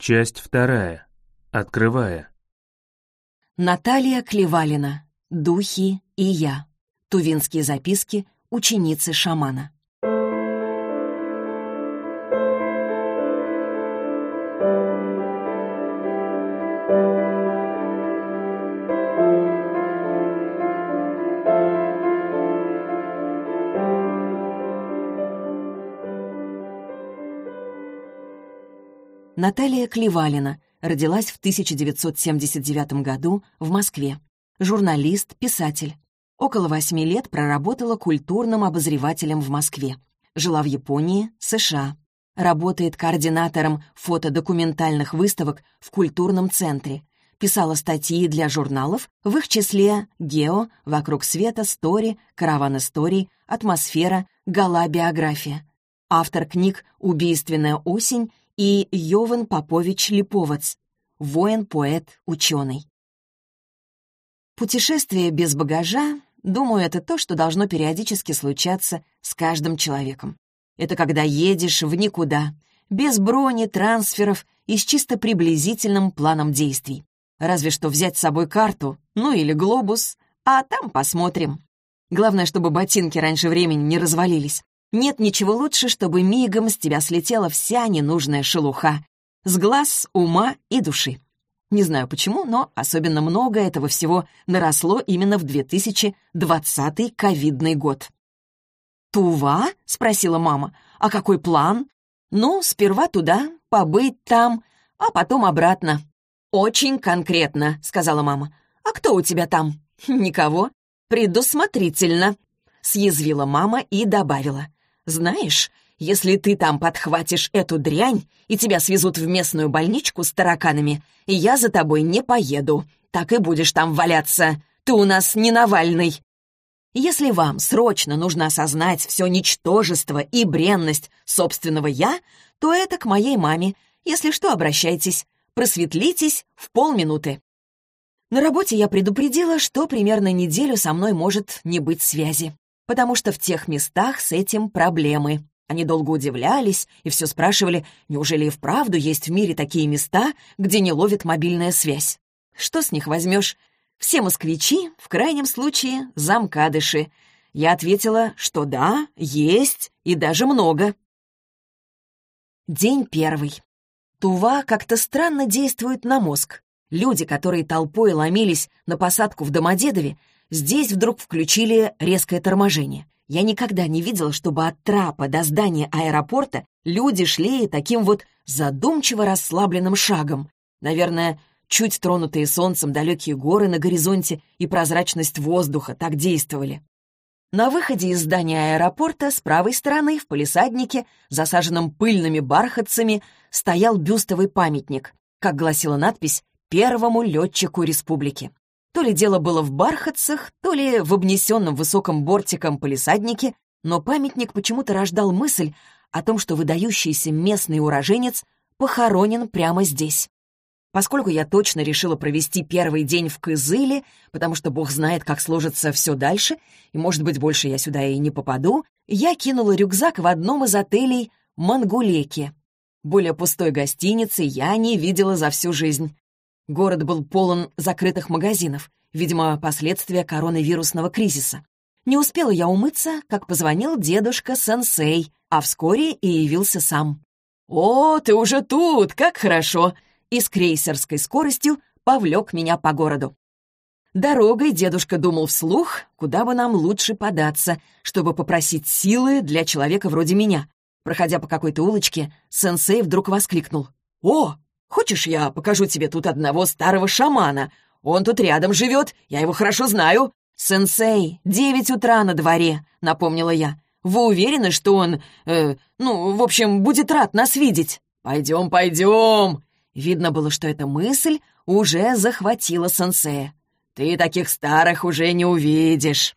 Часть вторая. Открывая. Наталья Клевалина. Духи и я. Тувинские записки ученицы шамана. Наталья Клевалина родилась в 1979 году в Москве. Журналист, писатель. Около восьми лет проработала культурным обозревателем в Москве. Жила в Японии, США. Работает координатором фотодокументальных выставок в культурном центре. Писала статьи для журналов, в их числе «Гео», «Вокруг света», «Стори», «Караван историй», «Атмосфера», «Гала биография». Автор книг «Убийственная осень» и Йован Попович Липовец, воин, поэт, ученый. Путешествие без багажа, думаю, это то, что должно периодически случаться с каждым человеком. Это когда едешь в никуда, без брони, трансферов и с чисто приблизительным планом действий. Разве что взять с собой карту, ну или глобус, а там посмотрим. Главное, чтобы ботинки раньше времени не развалились. Нет ничего лучше, чтобы мигом с тебя слетела вся ненужная шелуха. С глаз, ума и души. Не знаю почему, но особенно много этого всего наросло именно в 2020 ковидный год. «Тува?» — спросила мама. «А какой план?» «Ну, сперва туда, побыть там, а потом обратно». «Очень конкретно», — сказала мама. «А кто у тебя там?» «Никого». «Предусмотрительно», — съязвила мама и добавила. Знаешь, если ты там подхватишь эту дрянь, и тебя свезут в местную больничку с тараканами, я за тобой не поеду. Так и будешь там валяться. Ты у нас не Навальный. Если вам срочно нужно осознать все ничтожество и бренность собственного «я», то это к моей маме. Если что, обращайтесь. Просветлитесь в полминуты. На работе я предупредила, что примерно неделю со мной может не быть связи потому что в тех местах с этим проблемы. Они долго удивлялись и все спрашивали, неужели и вправду есть в мире такие места, где не ловит мобильная связь? Что с них возьмешь? Все москвичи, в крайнем случае, замкадыши. Я ответила, что да, есть и даже много. День первый. Тува как-то странно действует на мозг. Люди, которые толпой ломились на посадку в Домодедове, Здесь вдруг включили резкое торможение. Я никогда не видела, чтобы от трапа до здания аэропорта люди шли таким вот задумчиво расслабленным шагом. Наверное, чуть тронутые солнцем далекие горы на горизонте и прозрачность воздуха так действовали. На выходе из здания аэропорта с правой стороны в палисаднике, засаженном пыльными бархатцами, стоял бюстовый памятник, как гласила надпись «Первому летчику республики». То ли дело было в бархатцах, то ли в обнесенном высоком бортиком полисаднике, но памятник почему-то рождал мысль о том, что выдающийся местный уроженец похоронен прямо здесь. Поскольку я точно решила провести первый день в Кызыле, потому что бог знает, как сложится все дальше, и, может быть, больше я сюда и не попаду, я кинула рюкзак в одном из отелей Мангулеки. Более пустой гостиницы я не видела за всю жизнь. Город был полон закрытых магазинов, видимо, последствия коронавирусного кризиса. Не успела я умыться, как позвонил дедушка-сенсей, а вскоре и явился сам. «О, ты уже тут, как хорошо!» и с крейсерской скоростью повлек меня по городу. Дорогой дедушка думал вслух, куда бы нам лучше податься, чтобы попросить силы для человека вроде меня. Проходя по какой-то улочке, сенсей вдруг воскликнул. «О, Хочешь, я покажу тебе тут одного старого шамана? Он тут рядом живет, я его хорошо знаю». «Сенсей, девять утра на дворе», — напомнила я. «Вы уверены, что он, э, ну, в общем, будет рад нас видеть?» «Пойдем, пойдем!» Видно было, что эта мысль уже захватила сенсея. «Ты таких старых уже не увидишь!»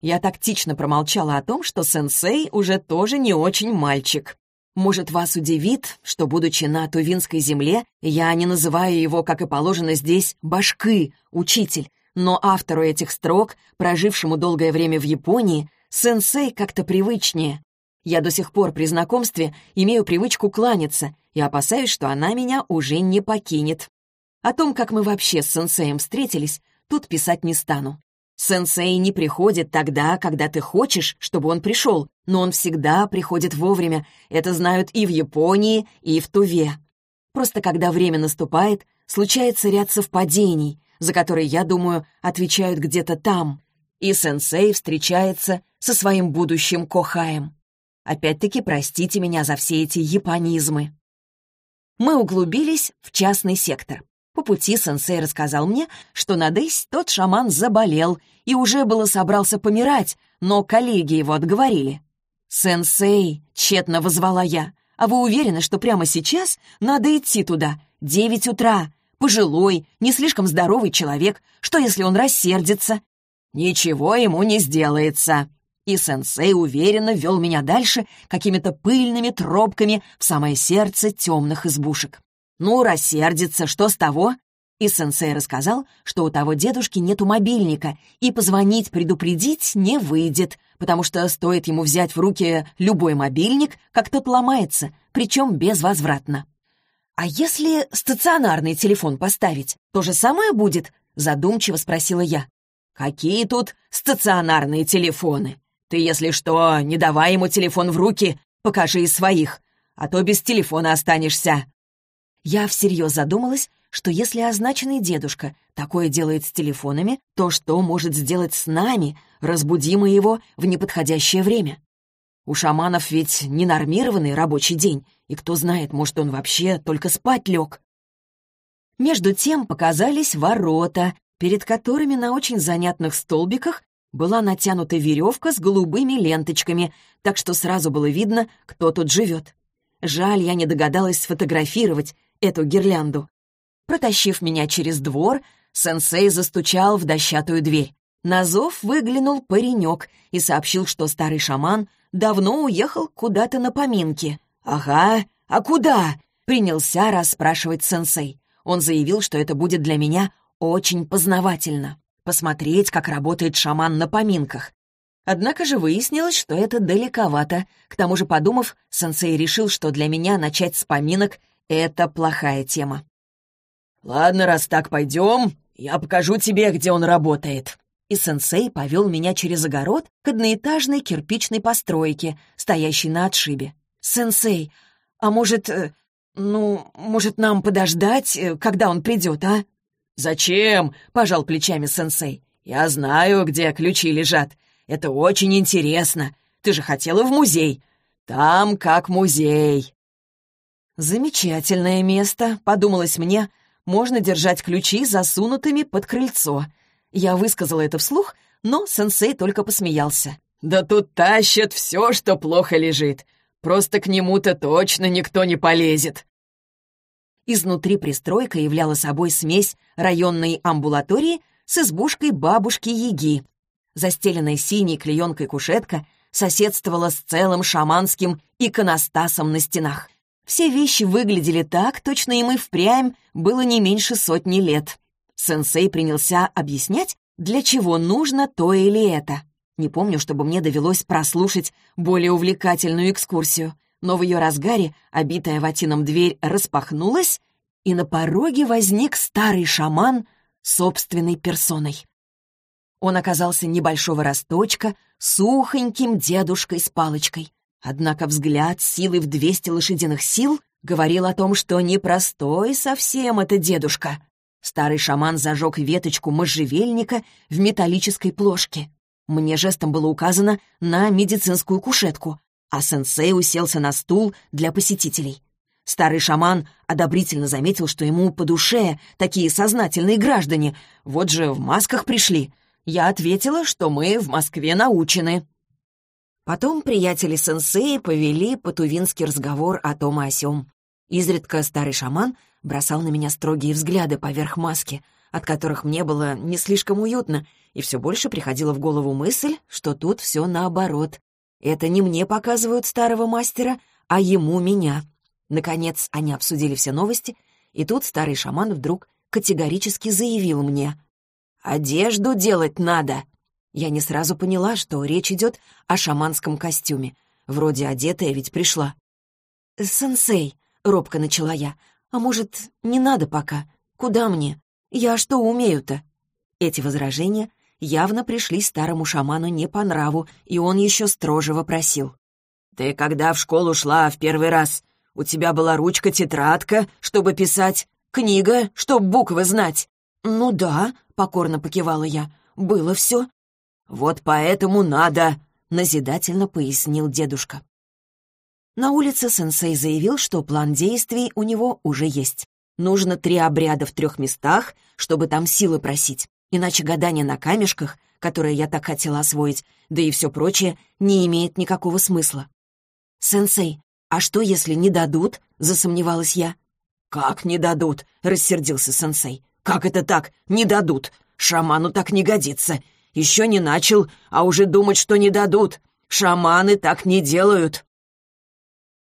Я тактично промолчала о том, что сенсей уже тоже не очень мальчик. Может, вас удивит, что, будучи на Тувинской земле, я не называю его, как и положено здесь, башкы, учитель, но автору этих строк, прожившему долгое время в Японии, сенсей как-то привычнее. Я до сих пор при знакомстве имею привычку кланяться и опасаюсь, что она меня уже не покинет. О том, как мы вообще с сенсеем встретились, тут писать не стану. Сенсей не приходит тогда, когда ты хочешь, чтобы он пришел, но он всегда приходит вовремя. Это знают и в Японии, и в Туве. Просто когда время наступает, случается ряд совпадений, за которые, я думаю, отвечают где-то там. И сенсей встречается со своим будущим Кохаем. Опять-таки, простите меня за все эти японизмы. Мы углубились в частный сектор. По пути сенсей рассказал мне, что на Дейсь тот шаман заболел и уже было собрался помирать, но коллеги его отговорили. «Сенсей!» — тщетно возвала я. «А вы уверены, что прямо сейчас надо идти туда? Девять утра. Пожилой, не слишком здоровый человек. Что, если он рассердится?» «Ничего ему не сделается!» И сенсей уверенно вел меня дальше какими-то пыльными тропками в самое сердце темных избушек. «Ну, рассердится, что с того?» И сенсей рассказал, что у того дедушки нету мобильника, и позвонить предупредить не выйдет, потому что стоит ему взять в руки любой мобильник, как тот ломается, причем безвозвратно. «А если стационарный телефон поставить, то же самое будет?» — задумчиво спросила я. «Какие тут стационарные телефоны? Ты, если что, не давай ему телефон в руки, покажи из своих, а то без телефона останешься», я всерьез задумалась, что если означенный дедушка такое делает с телефонами, то что может сделать с нами, разбудим мы его в неподходящее время? У шаманов ведь ненормированный рабочий день, и кто знает, может, он вообще только спать лег. Между тем показались ворота, перед которыми на очень занятных столбиках была натянута веревка с голубыми ленточками, так что сразу было видно, кто тут живет. Жаль, я не догадалась сфотографировать, эту гирлянду. Протащив меня через двор, сенсей застучал в дощатую дверь. На зов выглянул паренек и сообщил, что старый шаман давно уехал куда-то на поминки. «Ага, а куда?» — принялся расспрашивать сенсей. Он заявил, что это будет для меня очень познавательно. Посмотреть, как работает шаман на поминках. Однако же выяснилось, что это далековато. К тому же, подумав, сенсей решил, что для меня начать с поминок это плохая тема. «Ладно, раз так, пойдем, я покажу тебе, где он работает». И сенсей повел меня через огород к одноэтажной кирпичной постройке, стоящей на отшибе. «Сенсей, а может, э, ну, может, нам подождать, э, когда он придет, а?» «Зачем?» — пожал плечами сенсей. «Я знаю, где ключи лежат. Это очень интересно. Ты же хотела в музей. Там как музей». «Замечательное место», — подумалось мне, можно держать ключи засунутыми под крыльцо. Я высказала это вслух, но сенсей только посмеялся. «Да тут тащат все, что плохо лежит. Просто к нему-то точно никто не полезет». Изнутри пристройка являла собой смесь районной амбулатории с избушкой бабушки-яги. Застеленная синей клеенкой кушетка соседствовала с целым шаманским иконостасом на стенах. Все вещи выглядели так, точно им и впрямь было не меньше сотни лет. Сенсей принялся объяснять, для чего нужно то или это. Не помню, чтобы мне довелось прослушать более увлекательную экскурсию, но в ее разгаре обитая ватином дверь распахнулась, и на пороге возник старый шаман собственной персоной. Он оказался небольшого росточка, сухоньким дедушкой с палочкой. Однако взгляд силы в 200 лошадиных сил говорил о том, что непростой совсем это дедушка. Старый шаман зажег веточку можжевельника в металлической плошке. Мне жестом было указано на медицинскую кушетку, а сенсей уселся на стул для посетителей. Старый шаман одобрительно заметил, что ему по душе такие сознательные граждане. Вот же в масках пришли. Я ответила, что мы в Москве научены. Потом приятели сенсеи повели потувинский разговор о том и о сём. Изредка старый шаман бросал на меня строгие взгляды поверх маски, от которых мне было не слишком уютно, и все больше приходила в голову мысль, что тут все наоборот. Это не мне показывают старого мастера, а ему меня. Наконец, они обсудили все новости, и тут старый шаман вдруг категорически заявил мне «Одежду делать надо!» Я не сразу поняла, что речь идет о шаманском костюме. Вроде одетая ведь пришла. «Сенсей», — робко начала я, — «а может, не надо пока? Куда мне? Я что умею-то?» Эти возражения явно пришли старому шаману не по нраву, и он еще строже вопросил. «Ты когда в школу шла в первый раз, у тебя была ручка-тетрадка, чтобы писать, книга, чтоб буквы знать?» «Ну да», — покорно покивала я, — «было все». «Вот поэтому надо», — назидательно пояснил дедушка. На улице сенсей заявил, что план действий у него уже есть. Нужно три обряда в трех местах, чтобы там силы просить. Иначе гадание на камешках, которое я так хотела освоить, да и все прочее, не имеет никакого смысла. «Сенсей, а что, если не дадут?» — засомневалась я. «Как не дадут?» — рассердился сенсей. «Как это так? Не дадут? Шаману так не годится. Еще не начал, а уже думать, что не дадут. Шаманы так не делают».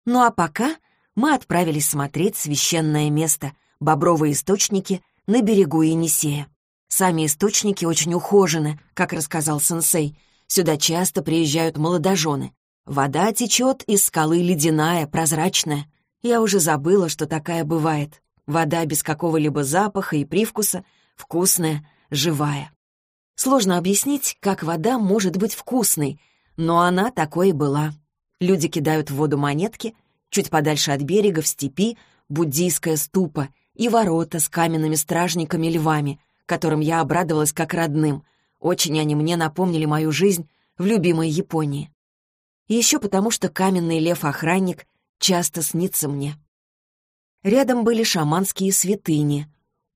Ну а пока мы отправились смотреть священное место — бобровые источники на берегу Енисея. Сами источники очень ухожены, как рассказал сенсей. Сюда часто приезжают молодожены. Вода течет из скалы ледяная, прозрачная. Я уже забыла, что такая бывает. Вода без какого-либо запаха и привкуса, вкусная, живая. Сложно объяснить, как вода может быть вкусной, но она такой и была. Люди кидают в воду монетки, чуть подальше от берега, в степи, буддийская ступа и ворота с каменными стражниками-львами, которым я обрадовалась как родным. Очень они мне напомнили мою жизнь в любимой Японии. И еще потому, что каменный лев-охранник часто снится мне. Рядом были шаманские святыни,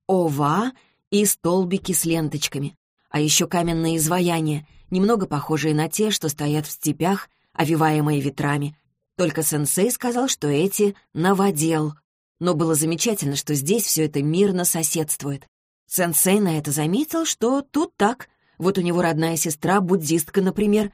ова и столбики с ленточками, а еще каменные изваяния, немного похожие на те, что стоят в степях, овиваемые ветрами. Только сенсей сказал, что эти — новодел. Но было замечательно, что здесь все это мирно соседствует. Сенсей на это заметил, что тут так. Вот у него родная сестра, буддистка, например.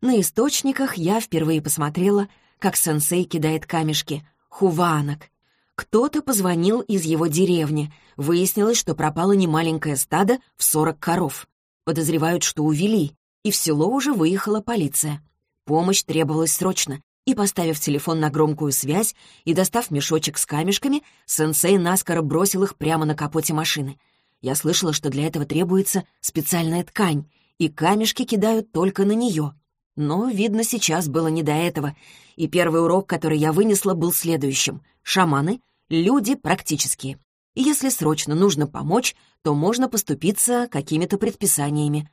На источниках я впервые посмотрела, как сенсей кидает камешки. Хуваанок. Кто-то позвонил из его деревни. Выяснилось, что пропало немаленькое стадо в сорок коров. Подозревают, что увели, и в село уже выехала полиция. Помощь требовалась срочно, и, поставив телефон на громкую связь и достав мешочек с камешками, сенсей наскоро бросил их прямо на капоте машины — я слышала, что для этого требуется специальная ткань, и камешки кидают только на нее. Но, видно, сейчас было не до этого, и первый урок, который я вынесла, был следующим. Шаманы — люди практические. И если срочно нужно помочь, то можно поступиться какими-то предписаниями.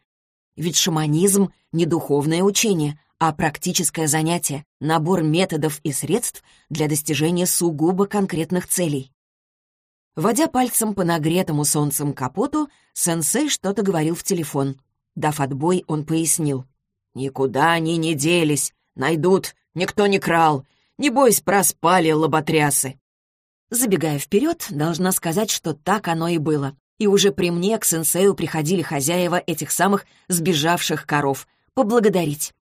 Ведь шаманизм — не духовное учение, а практическое занятие, набор методов и средств для достижения сугубо конкретных целей. Водя пальцем по нагретому солнцем капоту, сенсей что-то говорил в телефон. Дав отбой, он пояснил. «Никуда они не делись. Найдут. Никто не крал. Небось, проспали лоботрясы». Забегая вперед, должна сказать, что так оно и было. И уже при мне к сенсею приходили хозяева этих самых сбежавших коров поблагодарить.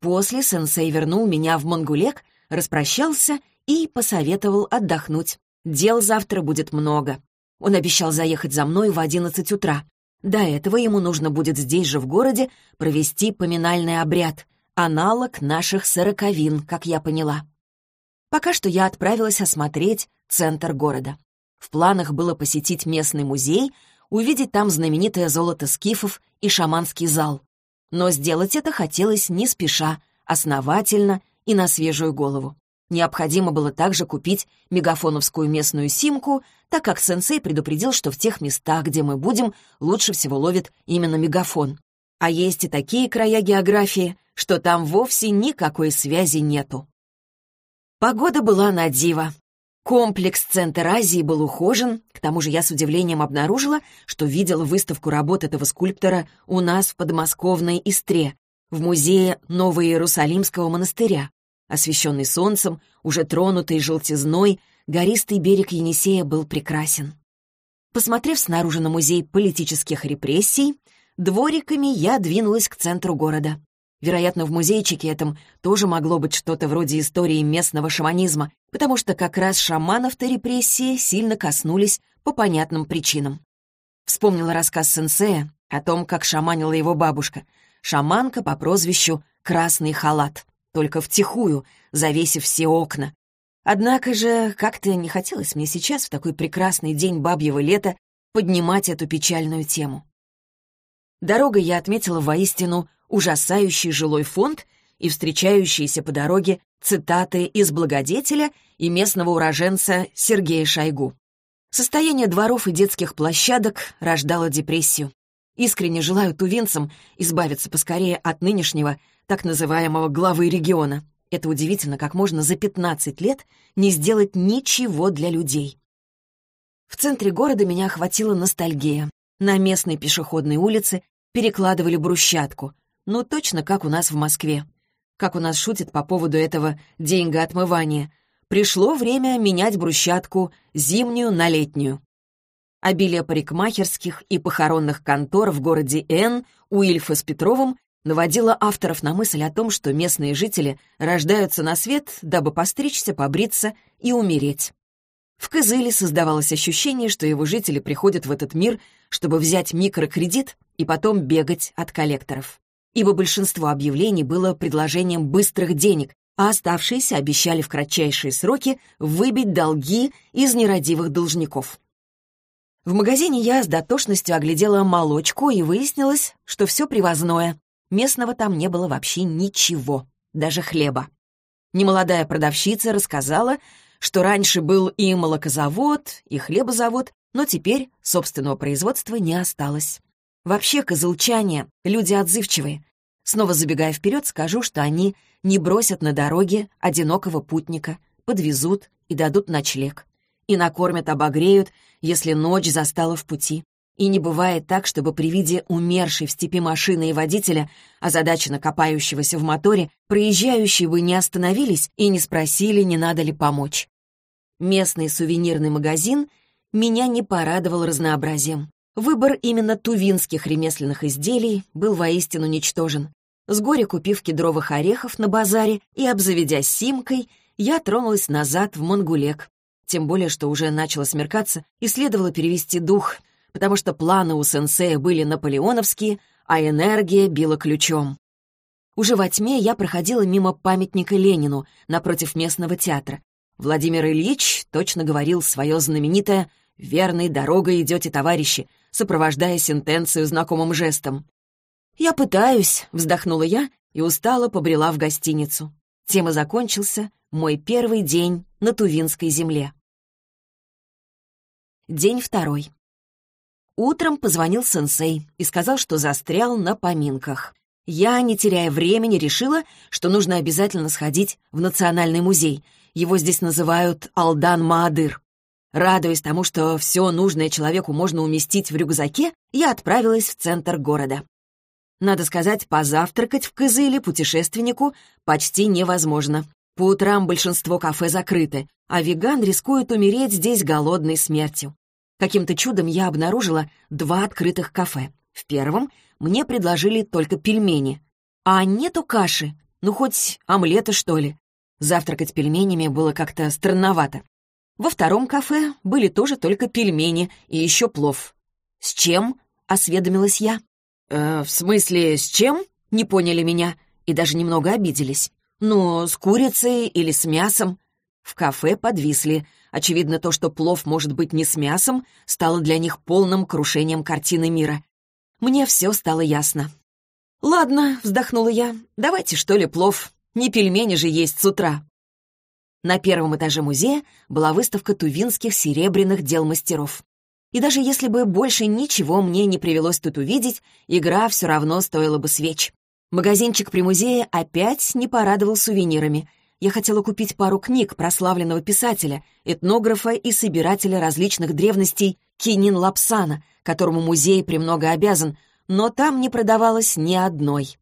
После сенсей вернул меня в Монгулек, распрощался и посоветовал отдохнуть. Дел завтра будет много. Он обещал заехать за мной в одиннадцать утра. До этого ему нужно будет здесь же, в городе, провести поминальный обряд, аналог наших сороковин, как я поняла. Пока что я отправилась осмотреть центр города. В планах было посетить местный музей, увидеть там знаменитое золото скифов и шаманский зал. Но сделать это хотелось не спеша, основательно и на свежую голову. Необходимо было также купить мегафоновскую местную симку, так как сенсей предупредил, что в тех местах, где мы будем, лучше всего ловит именно мегафон. А есть и такие края географии, что там вовсе никакой связи нету. Погода была на диво. Комплекс «Центр Азии» был ухожен, к тому же я с удивлением обнаружила, что видела выставку работ этого скульптора у нас в подмосковной Истре, в музее Новоиерусалимского монастыря. Освещенный солнцем, уже тронутый желтизной, гористый берег Енисея был прекрасен. Посмотрев снаружи на музей политических репрессий, двориками я двинулась к центру города. Вероятно, в музейчике этом тоже могло быть что-то вроде истории местного шаманизма, потому что как раз шаманов-то репрессии сильно коснулись по понятным причинам. Вспомнила рассказ сенсея о том, как шаманила его бабушка, шаманка по прозвищу «Красный халат». Только втихую, завесив все окна. Однако же как-то не хотелось мне сейчас, в такой прекрасный день бабьего лета, поднимать эту печальную тему. Дорогой я отметила воистину ужасающий жилой фонд и встречающиеся по дороге цитаты из «Благодетеля» и местного уроженца Сергея Шойгу. Состояние дворов и детских площадок рождало депрессию. Искренне желаю тувинцам избавиться поскорее от нынешнего, так называемого главы региона. Это удивительно, как можно за 15 лет не сделать ничего для людей. В центре города меня охватила ностальгия. На местной пешеходной улице перекладывали брусчатку. Ну, точно как у нас в Москве. Как у нас шутят по поводу этого деньгоотмывания. Пришло время менять брусчатку зимнюю на летнюю. Обилие парикмахерских и похоронных контор в городе Н у Ильфа с Петровым наводило авторов на мысль о том, что местные жители рождаются на свет, дабы постричься, побриться и умереть. В Кызыле создавалось ощущение, что его жители приходят в этот мир, чтобы взять микрокредит и потом бегать от коллекторов. Ибо большинство объявлений было предложением быстрых денег, а оставшиеся обещали в кратчайшие сроки выбить долги из нерадивых должников. В магазине я с дотошностью оглядела молочку и выяснилось, что все привозное. Местного там не было вообще ничего, даже хлеба. Немолодая продавщица рассказала, что раньше был и молокозавод, и хлебозавод, но теперь собственного производства не осталось. Вообще, козылчане — люди отзывчивые. Снова забегая вперед, скажу, что они не бросят на дороге одинокого путника, подвезут и дадут ночлег. И накормят, обогреют, если ночь застала в пути. И не бывает так, чтобы при виде умершей в степи машины и водителя, озадаченно копающегося в моторе, проезжающие бы не остановились и не спросили, не надо ли помочь. Местный сувенирный магазин меня не порадовал разнообразием. Выбор именно тувинских ремесленных изделий был воистину ничтожен. С горя купив кедровых орехов на базаре и обзаведясь симкой, я тронулась назад в Монгулек. Тем более, что уже начало смеркаться и следовало перевести дух, потому что планы у сенсея были наполеоновские, а энергия била ключом. Уже во тьме я проходила мимо памятника Ленину напротив местного театра. Владимир Ильич точно говорил свое знаменитое «Верной дорогой идете, товарищи», сопровождая сентенцию знакомым жестом. «Я пытаюсь», — вздохнула я и устало побрела в гостиницу. Тема закончился, мой первый день на Тувинской земле. День второй. Утром позвонил сенсей и сказал, что застрял на поминках. Я, не теряя времени, решила, что нужно обязательно сходить в Национальный музей. Его здесь называют Алдан-Маадыр. Радуясь тому, что все нужное человеку можно уместить в рюкзаке, я отправилась в центр города. Надо сказать, позавтракать в Кызыле путешественнику почти невозможно. По утрам большинство кафе закрыты, а веган рискует умереть здесь голодной смертью. Каким-то чудом я обнаружила два открытых кафе. В первом мне предложили только пельмени. А нету каши, ну хоть омлета, что ли. Завтракать пельменями было как-то странновато. Во втором кафе были тоже только пельмени и еще плов. «С чем?» — осведомилась я. «Э, «В смысле, с чем?» — не поняли меня и даже немного обиделись. «Ну, с курицей или с мясом?» В кафе подвисли. Очевидно, то, что плов может быть не с мясом, стало для них полным крушением картины мира. Мне все стало ясно. «Ладно», — вздохнула я, — «давайте, что ли, плов. Не пельмени же есть с утра». На первом этаже музея была выставка тувинских серебряных дел мастеров. И даже если бы больше ничего мне не привелось тут увидеть, игра все равно стоила бы свеч. Магазинчик при музее опять не порадовал сувенирами я хотела купить пару книг прославленного писателя, этнографа и собирателя различных древностей Кинин Лапсана, которому музей премного обязан, но там не продавалось ни одной.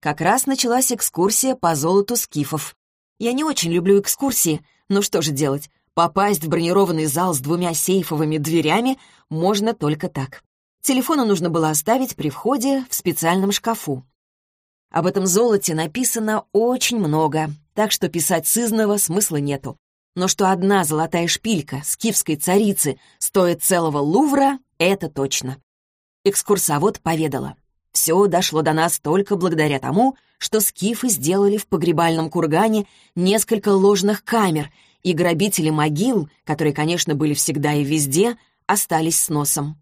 Как раз началась экскурсия по золоту скифов. Я не очень люблю экскурсии, но что же делать? Попасть в бронированный зал с двумя сейфовыми дверями можно только так. Телефону нужно было оставить при входе в специальном шкафу. Об этом золоте написано очень много, так что писать сызного смысла нету. Но что одна золотая шпилька скифской царицы стоит целого лувра, это точно. Экскурсовод поведала. Все дошло до нас только благодаря тому, что скифы сделали в погребальном кургане несколько ложных камер, и грабители могил, которые, конечно, были всегда и везде, остались с носом.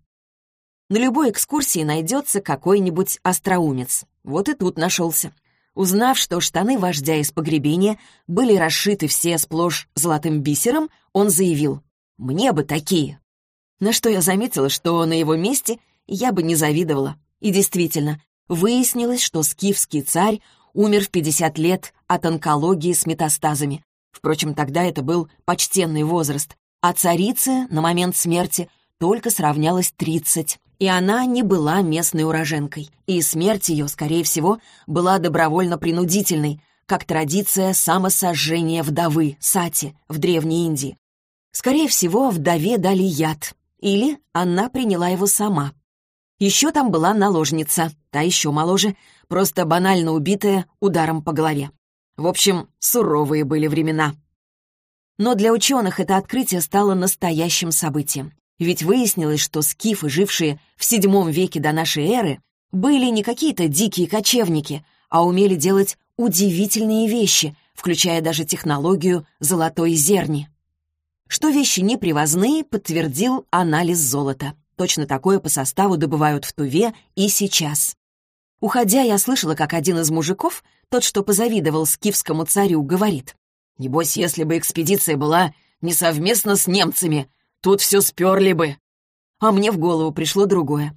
На любой экскурсии найдется какой-нибудь остроумец. Вот и тут нашелся. Узнав, что штаны вождя из погребения были расшиты все сплошь золотым бисером, он заявил «Мне бы такие». На что я заметила, что на его месте я бы не завидовала. И действительно, выяснилось, что скифский царь умер в 50 лет от онкологии с метастазами. Впрочем, тогда это был почтенный возраст, а царице на момент смерти только сравнялось 30 и она не была местной уроженкой, и смерть ее, скорее всего, была добровольно-принудительной, как традиция самосожжения вдовы, сати, в Древней Индии. Скорее всего, вдове дали яд, или она приняла его сама. Еще там была наложница, та еще моложе, просто банально убитая ударом по голове. В общем, суровые были времена. Но для ученых это открытие стало настоящим событием. Ведь выяснилось, что скифы, жившие в VII веке до нашей эры, были не какие-то дикие кочевники, а умели делать удивительные вещи, включая даже технологию золотой зерни. Что вещи не привозные, подтвердил анализ золота. Точно такое по составу добывают в Туве и сейчас. Уходя, я слышала, как один из мужиков, тот, что позавидовал скифскому царю, говорит, «Небось, если бы экспедиция была не совместно с немцами, Тут все сперли бы. А мне в голову пришло другое.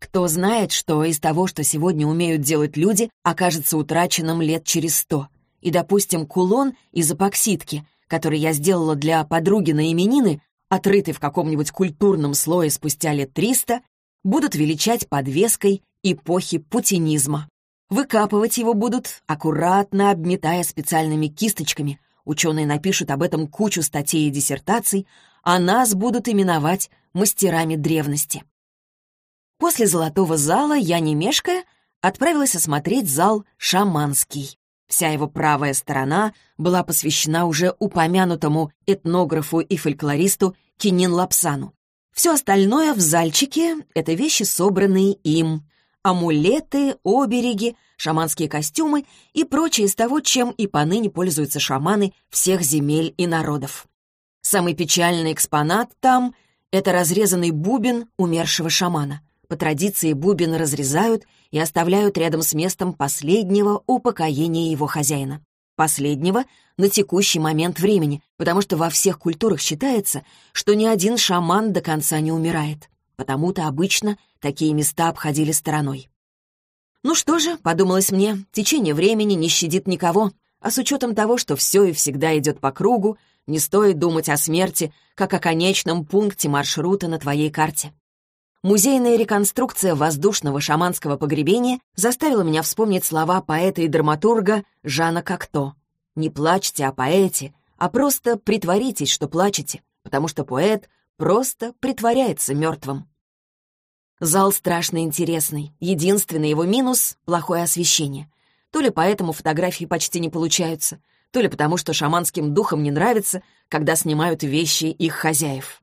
Кто знает, что из того, что сегодня умеют делать люди, окажется утраченным лет через сто. И, допустим, кулон из эпоксидки, который я сделала для подруги на именины, отрытый в каком-нибудь культурном слое спустя лет триста, будут величать подвеской эпохи путинизма. Выкапывать его будут, аккуратно обметая специальными кисточками. Ученые напишут об этом кучу статей и диссертаций, а нас будут именовать мастерами древности. После золотого зала я, не мешкая, отправилась осмотреть зал шаманский. Вся его правая сторона была посвящена уже упомянутому этнографу и фольклористу Кинин Лапсану. Все остальное в зальчике — это вещи, собранные им. Амулеты, обереги, шаманские костюмы и прочее из того, чем и поныне пользуются шаманы всех земель и народов. Самый печальный экспонат там — это разрезанный бубен умершего шамана. По традиции бубен разрезают и оставляют рядом с местом последнего упокоения его хозяина. Последнего на текущий момент времени, потому что во всех культурах считается, что ни один шаман до конца не умирает. Потому-то обычно такие места обходили стороной. Ну что же, подумалось мне, течение времени не щадит никого, а с учетом того, что все и всегда идет по кругу, не стоит думать о смерти, как о конечном пункте маршрута на твоей карте. Музейная реконструкция воздушного шаманского погребения заставила меня вспомнить слова поэта и драматурга Жана Кокто. «Не плачьте о поэте, а просто притворитесь, что плачете, потому что поэт просто притворяется мертвым». Зал страшно интересный. Единственный его минус — плохое освещение. То ли поэтому фотографии почти не получаются, то ли потому, что шаманским духам не нравится, когда снимают вещи их хозяев.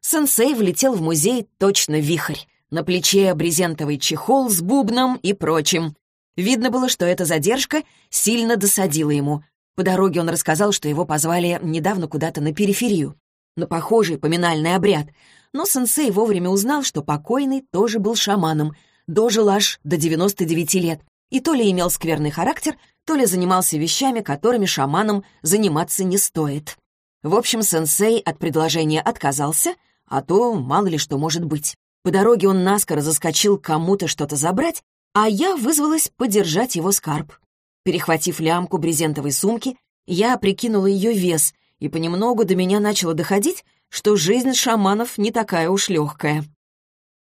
Сенсей влетел в музей точно вихрь. На плече брезентовый чехол с бубном и прочим. Видно было, что эта задержка сильно досадила ему. По дороге он рассказал, что его позвали недавно куда-то на периферию, на похожий поминальный обряд. Но сенсей вовремя узнал, что покойный тоже был шаманом, дожил аж до 99 лет, и то ли имел скверный характер, то ли занимался вещами, которыми шаманам заниматься не стоит. В общем, сенсей от предложения отказался, а то мало ли что может быть. По дороге он наскоро заскочил кому-то что-то забрать, а я вызвалась подержать его скарб. Перехватив лямку брезентовой сумки, я прикинула ее вес, и понемногу до меня начало доходить, что жизнь шаманов не такая уж легкая.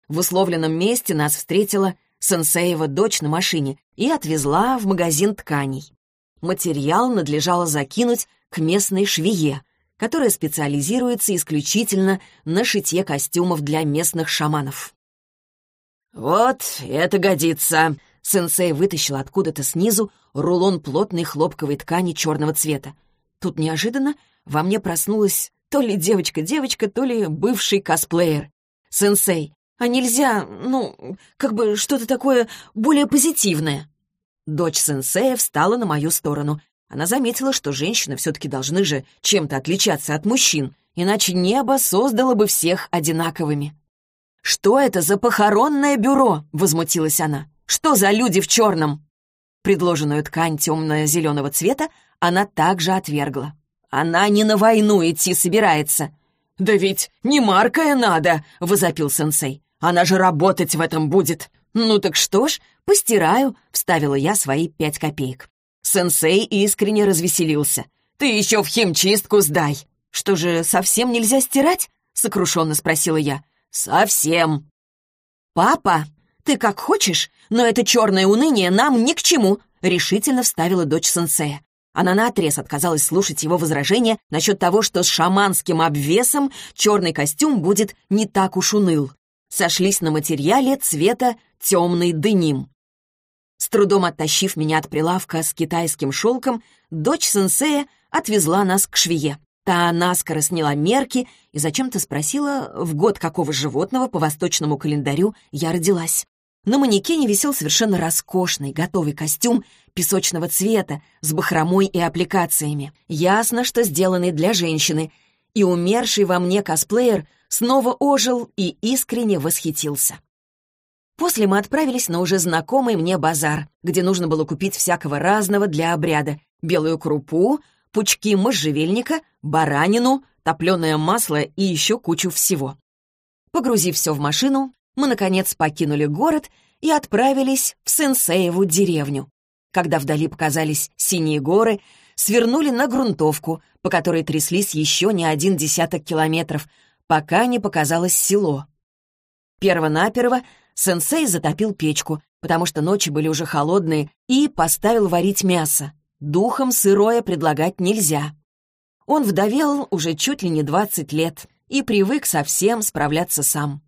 В условленном месте нас встретила сенсеева дочь на машине и отвезла в магазин тканей. Материал надлежало закинуть к местной швее, которая специализируется исключительно на шитье костюмов для местных шаманов. «Вот, это годится!» Сенсей вытащил откуда-то снизу рулон плотной хлопковой ткани черного цвета. Тут неожиданно во мне проснулась то ли девочка-девочка, то ли бывший косплеер. «Сенсей, А нельзя, ну, как бы что-то такое более позитивное?» Дочь сенсея встала на мою сторону. Она заметила, что женщины все-таки должны же чем-то отличаться от мужчин, иначе небо создало бы всех одинаковыми. «Что это за похоронное бюро?» — возмутилась она. «Что за люди в черном?» Предложенную ткань темно-зеленого цвета она также отвергла. «Она не на войну идти собирается». «Да ведь не маркая надо!» — возопил сенсей. «Она же работать в этом будет!» «Ну так что ж, постираю», — вставила я свои пять копеек. Сенсей искренне развеселился. «Ты еще в химчистку сдай!» «Что же, совсем нельзя стирать?» — сокрушенно спросила я. «Совсем!» «Папа, ты как хочешь, но это черное уныние нам ни к чему», — решительно вставила дочь сенсея. Она наотрез отказалась слушать его возражения насчет того, что с шаманским обвесом черный костюм будет не так уж уныл. Сошлись на материале цвета темный дыним. С трудом оттащив меня от прилавка с китайским шелком, дочь сенсея отвезла нас к швее. Та наскоро сняла мерки и зачем-то спросила, в год какого животного по восточному календарю я родилась. На манекене висел совершенно роскошный, готовый костюм песочного цвета с бахромой и аппликациями. Ясно, что сделанный для женщины. И умерший во мне косплеер снова ожил и искренне восхитился. После мы отправились на уже знакомый мне базар, где нужно было купить всякого разного для обряда. Белую крупу, пучки можжевельника, баранину, топленое масло и еще кучу всего. Погрузив все в машину, мы, наконец, покинули город и отправились в Сенсееву деревню. Когда вдали показались синие горы, свернули на грунтовку, по которой тряслись еще не один десяток километров, пока не показалось село. Первонаперво сенсей затопил печку, потому что ночи были уже холодные, и поставил варить мясо. Духом сырое предлагать нельзя. Он вдовел уже чуть ли не 20 лет и привык совсем справляться сам.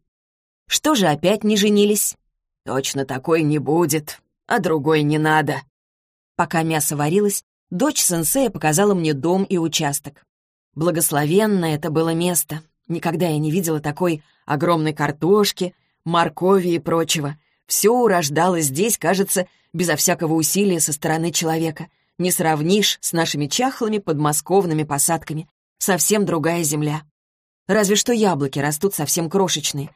Что же опять не женились? Точно такой не будет, а другой не надо. Пока мясо варилось, дочь сенсея показала мне дом и участок. Благословенное это было место. Никогда я не видела такой огромной картошки, моркови и прочего. Все урождалось здесь, кажется, безо всякого усилия со стороны человека — не сравнишь с нашими чахлыми подмосковными посадками. Совсем другая земля. Разве что яблоки растут совсем крошечные.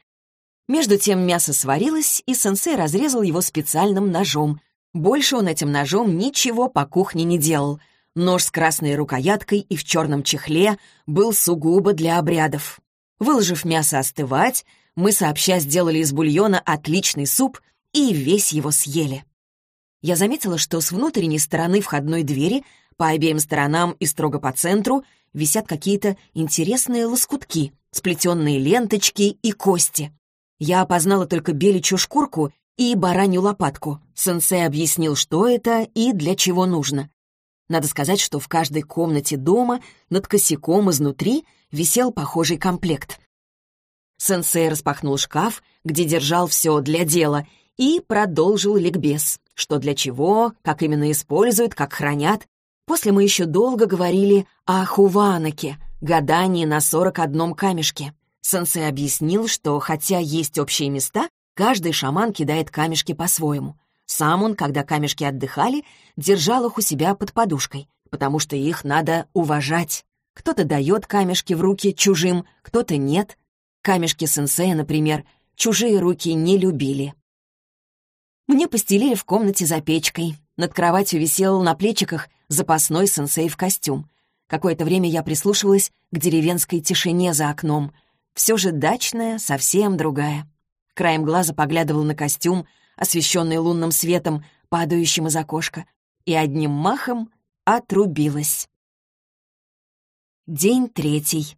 Между тем мясо сварилось, и сенсей разрезал его специальным ножом. Больше он этим ножом ничего по кухне не делал. Нож с красной рукояткой и в черном чехле был сугубо для обрядов. Выложив мясо остывать, мы сообща сделали из бульона отличный суп и весь его съели я заметила, что с внутренней стороны входной двери по обеим сторонам и строго по центру висят какие-то интересные лоскутки, сплетенные ленточки и кости. Я опознала только беличью шкурку и баранью лопатку. Сенсей объяснил, что это и для чего нужно. Надо сказать, что в каждой комнате дома над косяком изнутри висел похожий комплект. Сенсей распахнул шкаф, где держал все для дела, и продолжил ликбез. Что для чего, как именно используют, как хранят. После мы еще долго говорили о хуванаке, гадании на 41 камешке. Сенсей объяснил, что хотя есть общие места, каждый шаман кидает камешки по-своему. Сам он, когда камешки отдыхали, держал их у себя под подушкой, потому что их надо уважать. Кто-то дает камешки в руки чужим, кто-то нет. Камешки сенсея, например, чужие руки не любили. Мне постелили в комнате за печкой. Над кроватью висел на плечиках запасной сенсей в костюм. Какое-то время я прислушивалась к деревенской тишине за окном. Все же дачная, совсем другая. Краем глаза поглядывал на костюм, освещенный лунным светом, падающим из окошка, и одним махом отрубилась. День третий.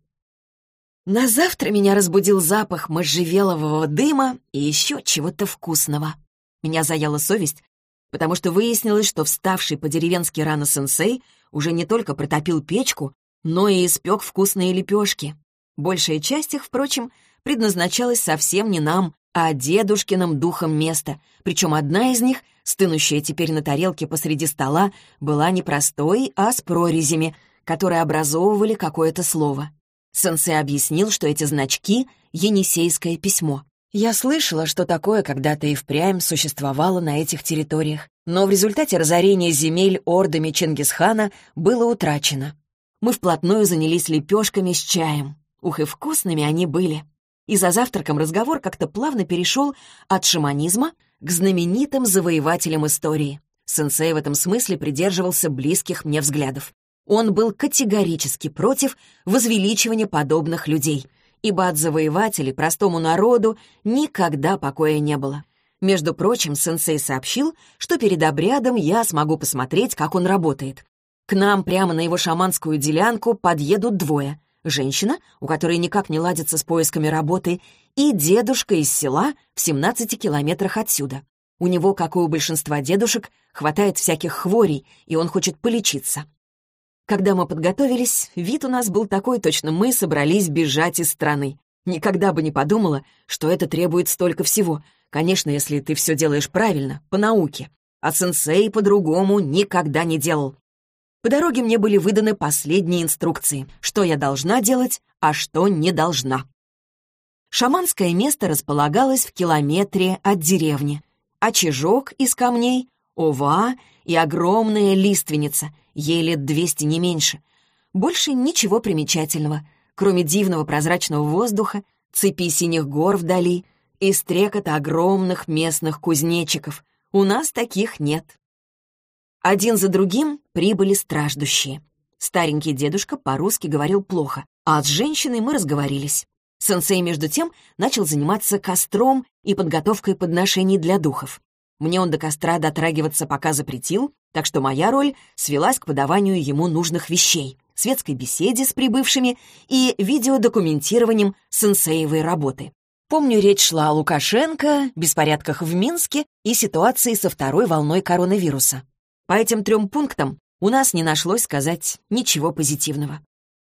На завтра меня разбудил запах можжевелового дыма и еще чего-то вкусного. Меня заяла совесть, потому что выяснилось, что вставший по-деревенски рано сенсей уже не только протопил печку, но и испек вкусные лепешки. Большая часть их, впрочем, предназначалась совсем не нам, а дедушкиным духом места, причем одна из них, стынущая теперь на тарелке посреди стола, была не простой, а с прорезями, которые образовывали какое-то слово. Сенсей объяснил, что эти значки — енисейское письмо. Я слышала, что такое когда-то и впрямь существовало на этих территориях, но в результате разорения земель ордами Чингисхана было утрачено. Мы вплотную занялись лепешками с чаем. Ух, и вкусными они были. И за завтраком разговор как-то плавно перешел от шаманизма к знаменитым завоевателям истории. Сенсей в этом смысле придерживался близких мне взглядов. Он был категорически против возвеличивания подобных людей — ибо от завоевателей простому народу никогда покоя не было. Между прочим, сенсей сообщил, что перед обрядом я смогу посмотреть, как он работает. К нам прямо на его шаманскую делянку подъедут двое. Женщина, у которой никак не ладится с поисками работы, и дедушка из села в 17 километрах отсюда. У него, как и у большинства дедушек, хватает всяких хворей, и он хочет полечиться. Когда мы подготовились, вид у нас был такой, точно мы собрались бежать из страны. Никогда бы не подумала, что это требует столько всего. Конечно, если ты все делаешь правильно, по науке. А сенсей по-другому никогда не делал. По дороге мне были выданы последние инструкции, что я должна делать, а что не должна. Шаманское место располагалось в километре от деревни. Очажок из камней, ова и огромная лиственница, ей лет двести не меньше. Больше ничего примечательного, кроме дивного прозрачного воздуха, цепи синих гор вдали и стрекота огромных местных кузнечиков. У нас таких нет. Один за другим прибыли страждущие. Старенький дедушка по-русски говорил плохо, а с женщиной мы разговорились. Сенсей, между тем, начал заниматься костром и подготовкой подношений для духов. Мне он до костра дотрагиваться пока запретил, так что моя роль свелась к подаванию ему нужных вещей, светской беседе с прибывшими и видеодокументированием сенсеевой работы. Помню, речь шла о Лукашенко, беспорядках в Минске и ситуации со второй волной коронавируса. По этим трем пунктам у нас не нашлось сказать ничего позитивного.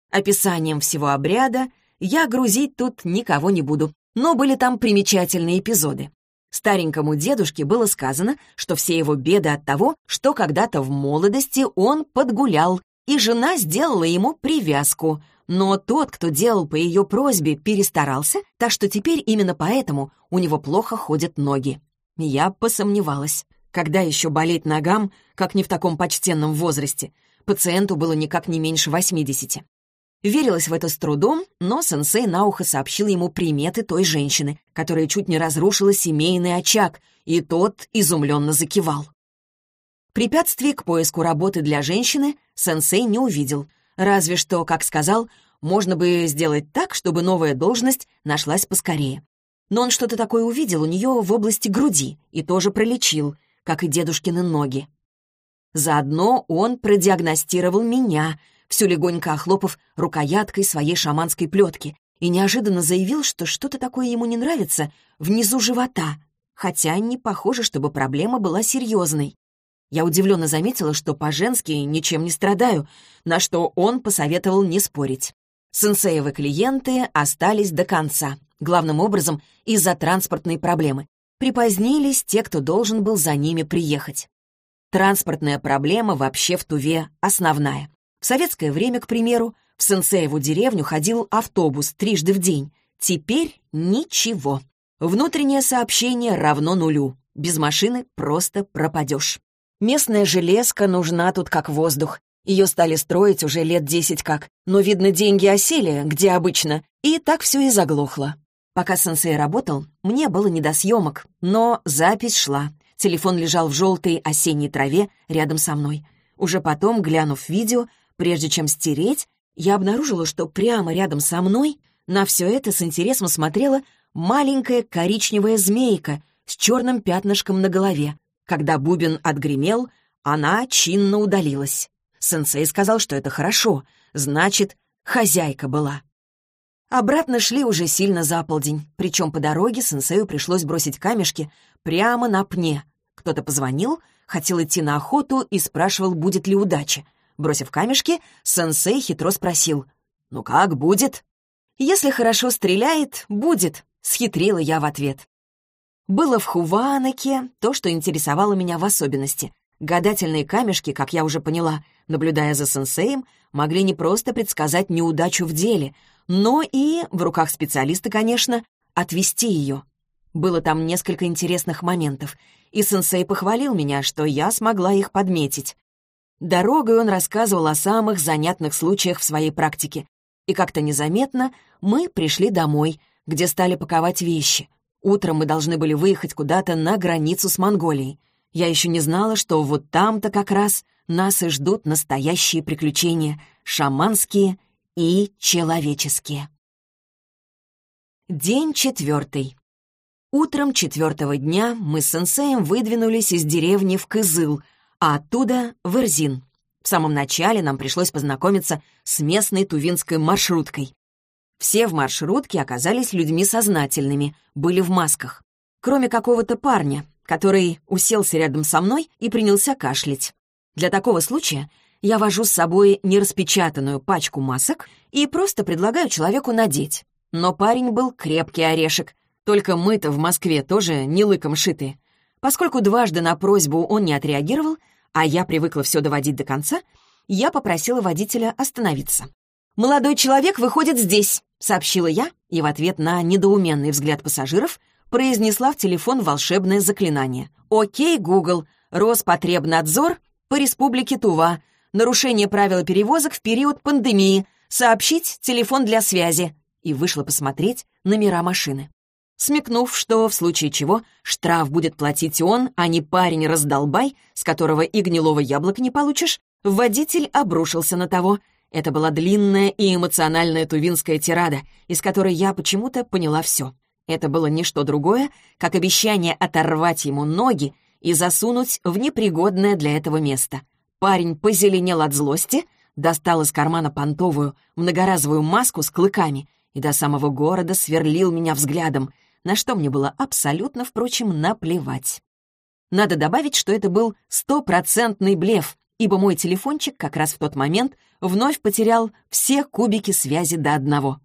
Описанием всего обряда я грузить тут никого не буду, но были там примечательные эпизоды. Старенькому дедушке было сказано, что все его беды от того, что когда-то в молодости он подгулял, и жена сделала ему привязку. Но тот, кто делал по ее просьбе, перестарался, так что теперь именно поэтому у него плохо ходят ноги. Я посомневалась. Когда еще болеть ногам, как не в таком почтенном возрасте? Пациенту было никак не меньше восьмидесяти. Верилось в это с трудом, но сенсей на ухо сообщил ему приметы той женщины, которая чуть не разрушила семейный очаг, и тот изумленно закивал. Препятствий к поиску работы для женщины сенсей не увидел, разве что, как сказал, можно бы сделать так, чтобы новая должность нашлась поскорее. Но он что-то такое увидел у нее в области груди и тоже пролечил, как и дедушкины ноги. Заодно он продиагностировал меня — всю легонько охлопав рукояткой своей шаманской плетки, и неожиданно заявил, что что-то такое ему не нравится внизу живота, хотя не похоже, чтобы проблема была серьезной. Я удивленно заметила, что по-женски ничем не страдаю, на что он посоветовал не спорить. Сенсеевы клиенты остались до конца, главным образом из-за транспортной проблемы. Припозднились те, кто должен был за ними приехать. Транспортная проблема вообще в Туве основная. В советское время, к примеру, в Сенсееву деревню ходил автобус трижды в день. Теперь ничего. Внутреннее сообщение равно нулю. Без машины просто пропадешь. Местная железка нужна тут как воздух. Ее стали строить уже лет десять как, но, видно, деньги осели, где обычно, и так все и заглохло. Пока сенсей работал, мне было не до съемок, но запись шла. Телефон лежал в желтой осенней траве рядом со мной. Уже потом, глянув видео, Прежде чем стереть, я обнаружила, что прямо рядом со мной на все это с интересом смотрела маленькая коричневая змейка с черным пятнышком на голове. Когда бубен отгремел, она чинно удалилась. Сенсей сказал, что это хорошо, значит, хозяйка была. Обратно шли уже сильно за полдень, причем по дороге сенсею пришлось бросить камешки прямо на пне. Кто-то позвонил, хотел идти на охоту и спрашивал, будет ли удача. Бросив камешки, сенсей хитро спросил. «Ну как, будет?» «Если хорошо стреляет, будет», — схитрила я в ответ. Было в Хуванаке то, что интересовало меня в особенности. Гадательные камешки, как я уже поняла, наблюдая за сенсеем, могли не просто предсказать неудачу в деле, но и, в руках специалиста, конечно, отвести ее. Было там несколько интересных моментов, и сенсей похвалил меня, что я смогла их подметить. Дорогой он рассказывал о самых занятных случаях в своей практике, и как-то незаметно мы пришли домой, где стали паковать вещи. Утром мы должны были выехать куда-то на границу с Монголией. Я еще не знала, что вот там-то как раз нас и ждут настоящие приключения, шаманские и человеческие. День четвертый. Утром четвертого дня мы с сенсеем выдвинулись из деревни в Кызыл, а оттуда в Ирзин. В самом начале нам пришлось познакомиться с местной тувинской маршруткой. Все в маршрутке оказались людьми сознательными, были в масках. Кроме какого-то парня, который уселся рядом со мной и принялся кашлять. Для такого случая я вожу с собой нераспечатанную пачку масок и просто предлагаю человеку надеть. Но парень был крепкий орешек. Только мы-то в Москве тоже не лыком шиты. Поскольку дважды на просьбу он не отреагировал, а я привыкла все доводить до конца, я попросила водителя остановиться. «Молодой человек выходит здесь», — сообщила я, и в ответ на недоуменный взгляд пассажиров произнесла в телефон волшебное заклинание. «Окей, Гугл, Роспотребнадзор по республике Тува, нарушение правил перевозок в период пандемии, сообщить телефон для связи» и вышла посмотреть номера машины. Смекнув, что в случае чего штраф будет платить он, а не парень-раздолбай, с которого и гнилого яблока не получишь, водитель обрушился на того — это была длинная и эмоциональная тувинская тирада, из которой я почему-то поняла все. Это было не что другое, как обещание оторвать ему ноги и засунуть в непригодное для этого место. Парень позеленел от злости, достал из кармана понтовую, многоразовую маску с клыками и до самого города сверлил меня взглядом, на что мне было абсолютно, впрочем, наплевать. Надо добавить, что это был стопроцентный блеф, ибо мой телефончик как раз в тот момент вновь потерял все кубики связи до одного.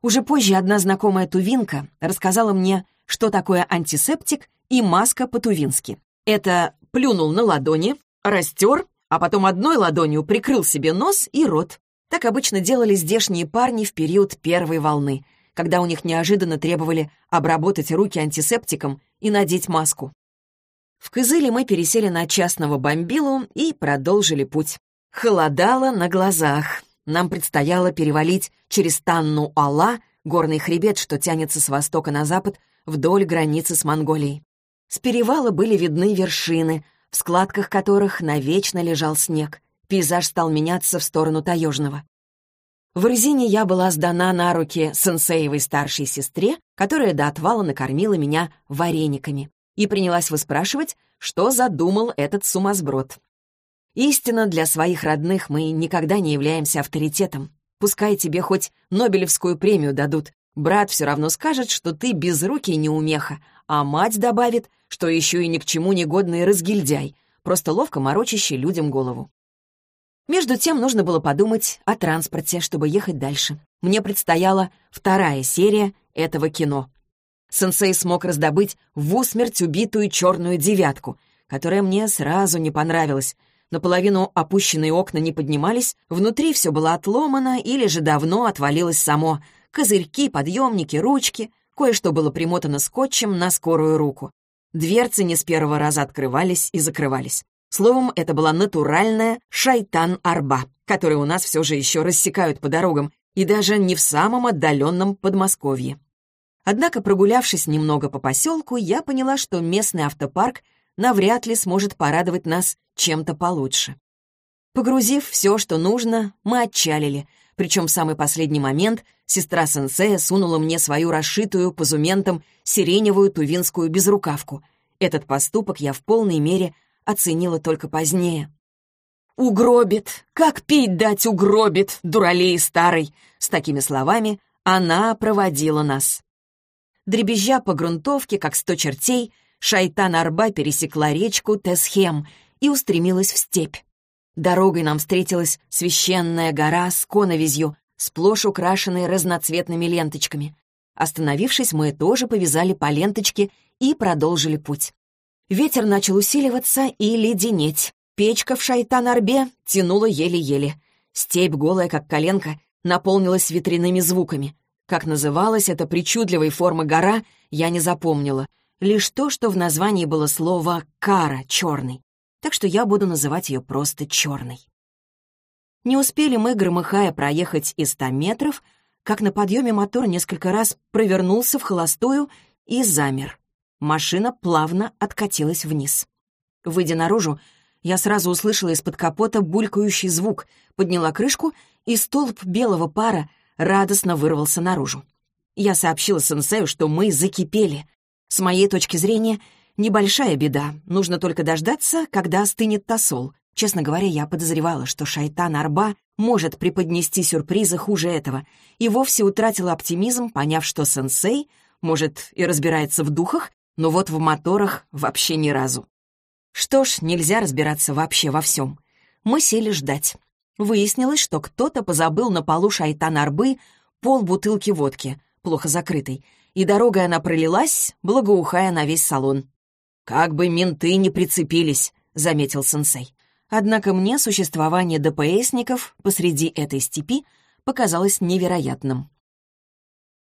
Уже позже одна знакомая тувинка рассказала мне, что такое антисептик и маска по-тувински. Это плюнул на ладони, растер, а потом одной ладонью прикрыл себе нос и рот. Так обычно делали здешние парни в период первой волны, когда у них неожиданно требовали обработать руки антисептиком и надеть маску. В Кызыле мы пересели на частного бомбилу и продолжили путь. Холодало на глазах. Нам предстояло перевалить через Танну-Ала, горный хребет, что тянется с востока на запад вдоль границы с Монголией. С перевала были видны вершины, в складках которых навечно лежал снег. Пейзаж стал меняться в сторону Таежного. В Ирзине я была сдана на руки сенсеевой старшей сестре, которая до отвала накормила меня варениками и принялась выспрашивать, что задумал этот сумасброд. Истинно, для своих родных мы никогда не являемся авторитетом. Пускай тебе хоть Нобелевскую премию дадут, брат все равно скажет, что ты без руки неумеха, а мать добавит, что еще и ни к чему негодный разгильдяй, просто ловко морочащий людям голову. Между тем нужно было подумать о транспорте, чтобы ехать дальше. Мне предстояла вторая серия этого кино — сенсей смог раздобыть в усмерть убитую черную девятку, которая мне сразу не понравилась. Наполовину опущенные окна не поднимались, внутри все было отломано или же давно отвалилось само. Козырьки, подъемники, ручки, кое-что было примотано скотчем на скорую руку. Дверцы не с первого раза открывались и закрывались. Словом, это была натуральная шайтан-арба, которую у нас все же еще рассекают по дорогам, и даже не в самом отдаленном Подмосковье. Однако, прогулявшись немного по поселку, я поняла, что местный автопарк навряд ли сможет порадовать нас чем-то получше. Погрузив все, что нужно, мы отчалили, причем в самый последний момент сестра сенсея сунула мне свою расшитую позументом сиреневую тувинскую безрукавку. Этот поступок я в полной мере оценила только позднее. «Угробит! Как пить дать угробит, дуралей старый!» С такими словами она проводила нас. Дребезжа по грунтовке, как сто чертей, шайтан-арба пересекла речку Тесхем и устремилась в степь. Дорогой нам встретилась священная гора с коновизью, сплошь украшенной разноцветными ленточками. Остановившись, мы тоже повязали по ленточке и продолжили путь. Ветер начал усиливаться и леденеть. Печка в шайтан-арбе тянула еле-еле. Степь, голая как коленка, наполнилась ветряными звуками. Как называлась эта причудливой формы гора, я не запомнила. Лишь то, что в названии было слово «кара» — «черный». Так что я буду называть ее просто «черной». Не успели мы, громыхая, проехать и ста метров, как на подъеме мотор несколько раз провернулся в холостую и замер. Машина плавно откатилась вниз. Выйдя наружу, я сразу услышала из-под капота булькающий звук, подняла крышку, и столб белого пара радостно вырвался наружу. Я сообщила сенсею, что мы закипели. С моей точки зрения, небольшая беда, нужно только дождаться, когда остынет тосол. Честно говоря, я подозревала, что шайтан Арба может преподнести сюрпризы хуже этого, и вовсе утратила оптимизм, поняв, что сенсей, может, и разбирается в духах, но вот в моторах вообще ни разу. Что ж, нельзя разбираться вообще во всем. Мы сели ждать. Выяснилось, что кто-то позабыл на полу шайтан Арбы пол бутылки водки, плохо закрытой, и дорогой она пролилась, благоухая на весь салон. «Как бы менты не прицепились», — заметил сенсей. Однако мне существование ДПСников посреди этой степи показалось невероятным.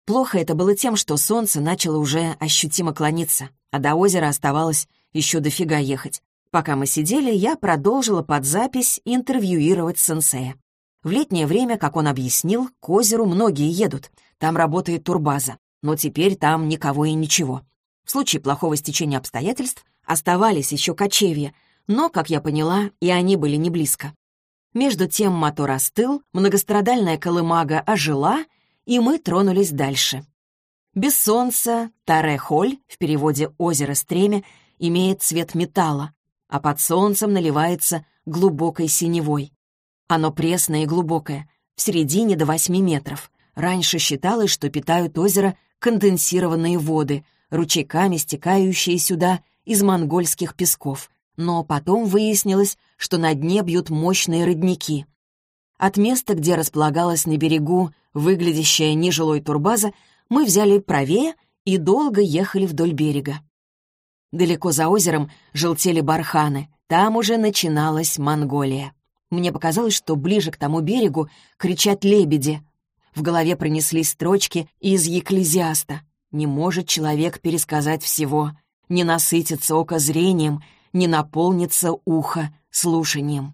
Плохо это было тем, что солнце начало уже ощутимо клониться, а до озера оставалось еще дофига ехать. Пока мы сидели, я продолжила под запись интервьюировать сенсея. В летнее время, как он объяснил, к озеру многие едут. Там работает турбаза, но теперь там никого и ничего. В случае плохого стечения обстоятельств оставались еще кочевья, но, как я поняла, и они были не близко. Между тем мотор остыл, многострадальная колымага ожила, и мы тронулись дальше. Без солнца Таре-Холь, в переводе «озеро стремя», имеет цвет металла, а под солнцем наливается глубокой синевой. Оно пресное и глубокое, в середине до 8 метров. Раньше считалось, что питают озеро конденсированные воды, ручейками стекающие сюда из монгольских песков, но потом выяснилось, что на дне бьют мощные родники. От места, где располагалась на берегу выглядящая нежилой турбаза, мы взяли правее и долго ехали вдоль берега. Далеко за озером желтели барханы, там уже начиналась Монголия. Мне показалось, что ближе к тому берегу кричат лебеди. В голове пронеслись строчки из Екклезиаста. «Не может человек пересказать всего, не насытится око зрением, не наполнится ухо слушанием.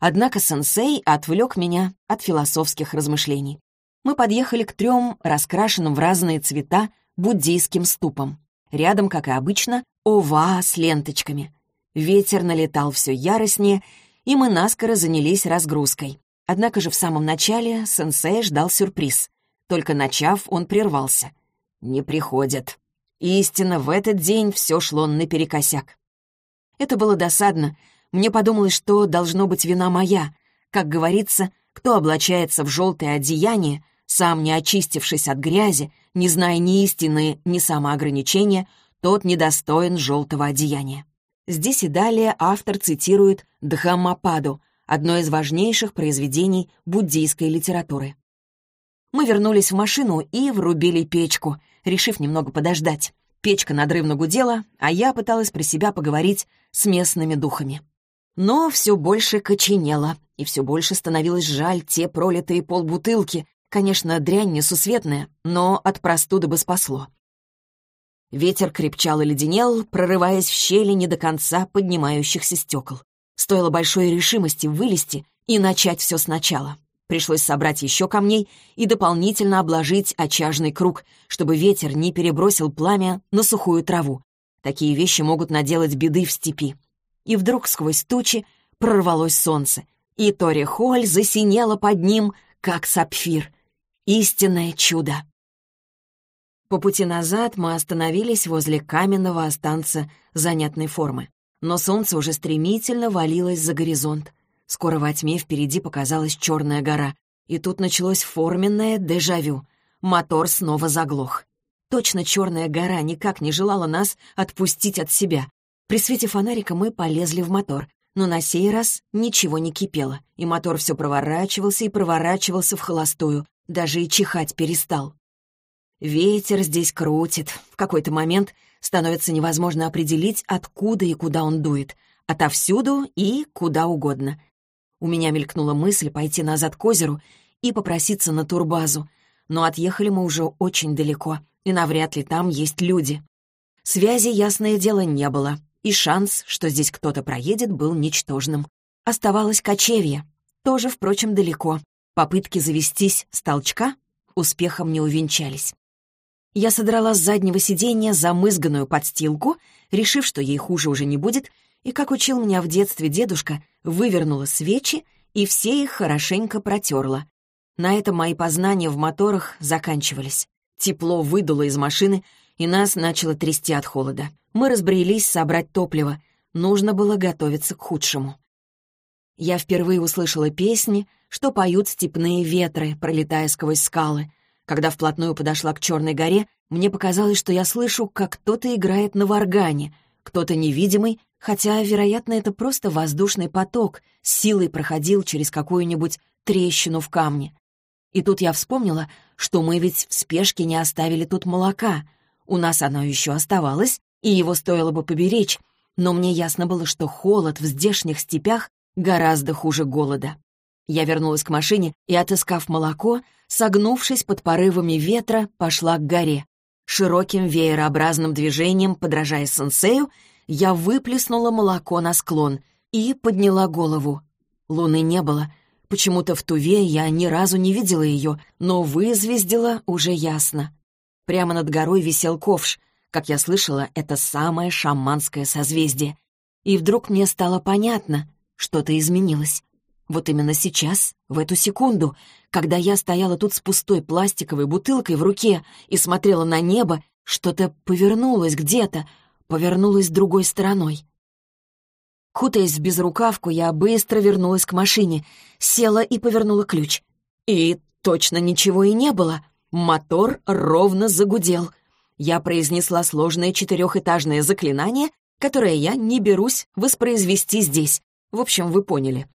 Однако сенсей отвлек меня от философских размышлений. Мы подъехали к трем раскрашенным в разные цвета буддийским ступам. Рядом, как и обычно, ова с ленточками. Ветер налетал все яростнее, и мы наскоро занялись разгрузкой. Однако же в самом начале сенсей ждал сюрприз. Только начав, он прервался. «Не приходят». Истинно, в этот день все шло наперекосяк. Это было досадно. Мне подумалось, что должно быть вина моя. Как говорится, кто облачается в желтое одеяние, сам не очистившись от грязи, не зная ни истины, ни самоограничения, тот недостоин желтого одеяния. Здесь и далее автор цитирует Дхаммападу, одно из важнейших произведений буддийской литературы. Мы вернулись в машину и врубили печку, решив немного подождать. Печка надрывно гудела, а я пыталась при себя поговорить с местными духами. Но все больше коченело, и все больше становилось жаль те пролитые полбутылки. Конечно, дрянь несусветная, но от простуды бы спасло. Ветер крепчал и леденел, прорываясь в щели не до конца поднимающихся стекол. Стоило большой решимости вылезти и начать все сначала. Пришлось собрать еще камней и дополнительно обложить очажный круг, чтобы ветер не перебросил пламя на сухую траву. Такие вещи могут наделать беды в степи. И вдруг сквозь тучи прорвалось солнце, и Тори Холь засинела под ним, как сапфир. Истинное чудо! По пути назад мы остановились возле каменного останца занятной формы. Но солнце уже стремительно валилось за горизонт. Скоро во тьме впереди показалась черная гора, и тут началось форменное дежавю. Мотор снова заглох. Точно черная гора никак не желала нас отпустить от себя. При свете фонарика мы полезли в мотор, но на сей раз ничего не кипело, и мотор все проворачивался и проворачивался в холостую, даже и чихать перестал. Ветер здесь крутит. В какой-то момент становится невозможно определить, откуда и куда он дует. Отовсюду и куда угодно. У меня мелькнула мысль пойти назад к озеру и попроситься на турбазу. но отъехали мы уже очень далеко, и навряд ли там есть люди. Связи, ясное дело, не было, и шанс, что здесь кто-то проедет, был ничтожным. Оставалось кочевье, тоже, впрочем, далеко. Попытки завестись с толчка успехом не увенчались. Я содрала с заднего сиденья замызганную подстилку, решив, что ей хуже уже не будет, и, как учил меня в детстве дедушка, вывернула свечи и все их хорошенько протерла. На этом мои познания в моторах заканчивались. Тепло выдуло из машины, и нас начало трясти от холода. Мы разбрелись собрать топливо. Нужно было готовиться к худшему. Я впервые услышала песни, что поют степные ветры, пролетая сквозь скалы. Когда вплотную подошла к Черной горе, мне показалось, что я слышу, как кто-то играет на варгане, кто-то невидимый, хотя, вероятно, это просто воздушный поток, с силой проходил через какую-нибудь трещину в камне. И тут я вспомнила, что мы ведь в спешке не оставили тут молока. У нас оно еще оставалось, и его стоило бы поберечь, но мне ясно было, что холод в здешних степях гораздо хуже голода. Я вернулась к машине и, отыскав молоко, согнувшись под порывами ветра, пошла к горе. Широким веерообразным движением, подражая сенсею, я выплеснула молоко на склон и подняла голову. Луны не было. Почему-то в Туве я ни разу не видела ее, но вызвездила уже ясно. Прямо над горой висел ковш. Как я слышала, это самое шаманское созвездие. И вдруг мне стало понятно, что-то изменилось. Вот именно сейчас, в эту секунду, когда я стояла тут с пустой пластиковой бутылкой в руке и смотрела на небо, что-то повернулось где-то, повернулось другой стороной. Кутаясь в безрукавку, я быстро вернулась к машине, села и повернула ключ. И точно ничего и не было. Мотор ровно загудел. Я произнесла сложное четырехэтажное заклинание, которое я не берусь воспроизвести здесь. В общем, вы поняли.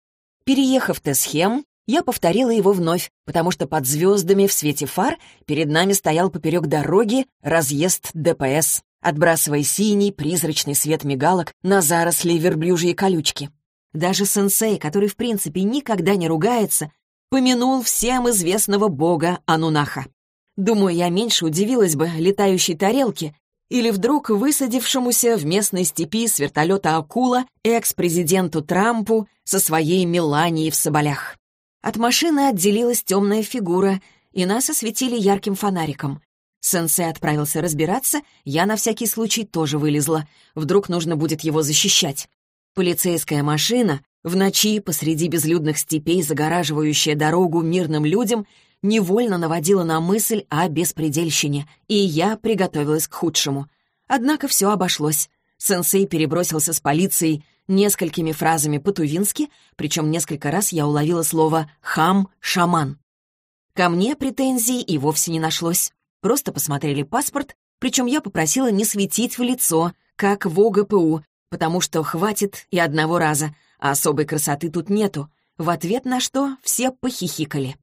Переехав Тесхем, я повторила его вновь, потому что под звездами в свете фар перед нами стоял поперек дороги разъезд ДПС, отбрасывая синий призрачный свет мигалок на заросли верблюжьей колючки. Даже сенсей, который в принципе никогда не ругается, помянул всем известного бога Анунаха. Думаю, я меньше удивилась бы летающей тарелке или вдруг высадившемуся в местной степи с вертолета «Акула» экс-президенту Трампу со своей Меланией в соболях. От машины отделилась темная фигура, и нас осветили ярким фонариком. Сенсей отправился разбираться, я на всякий случай тоже вылезла. Вдруг нужно будет его защищать. Полицейская машина, в ночи посреди безлюдных степей, загораживающая дорогу мирным людям, невольно наводила на мысль о беспредельщине, и я приготовилась к худшему. Однако все обошлось. Сенсей перебросился с полицией несколькими фразами по-тувински, причем несколько раз я уловила слово «хам-шаман». Ко мне претензий и вовсе не нашлось. Просто посмотрели паспорт, причем я попросила не светить в лицо, как в ОГПУ, потому что хватит и одного раза, а особой красоты тут нету, в ответ на что все похихикали.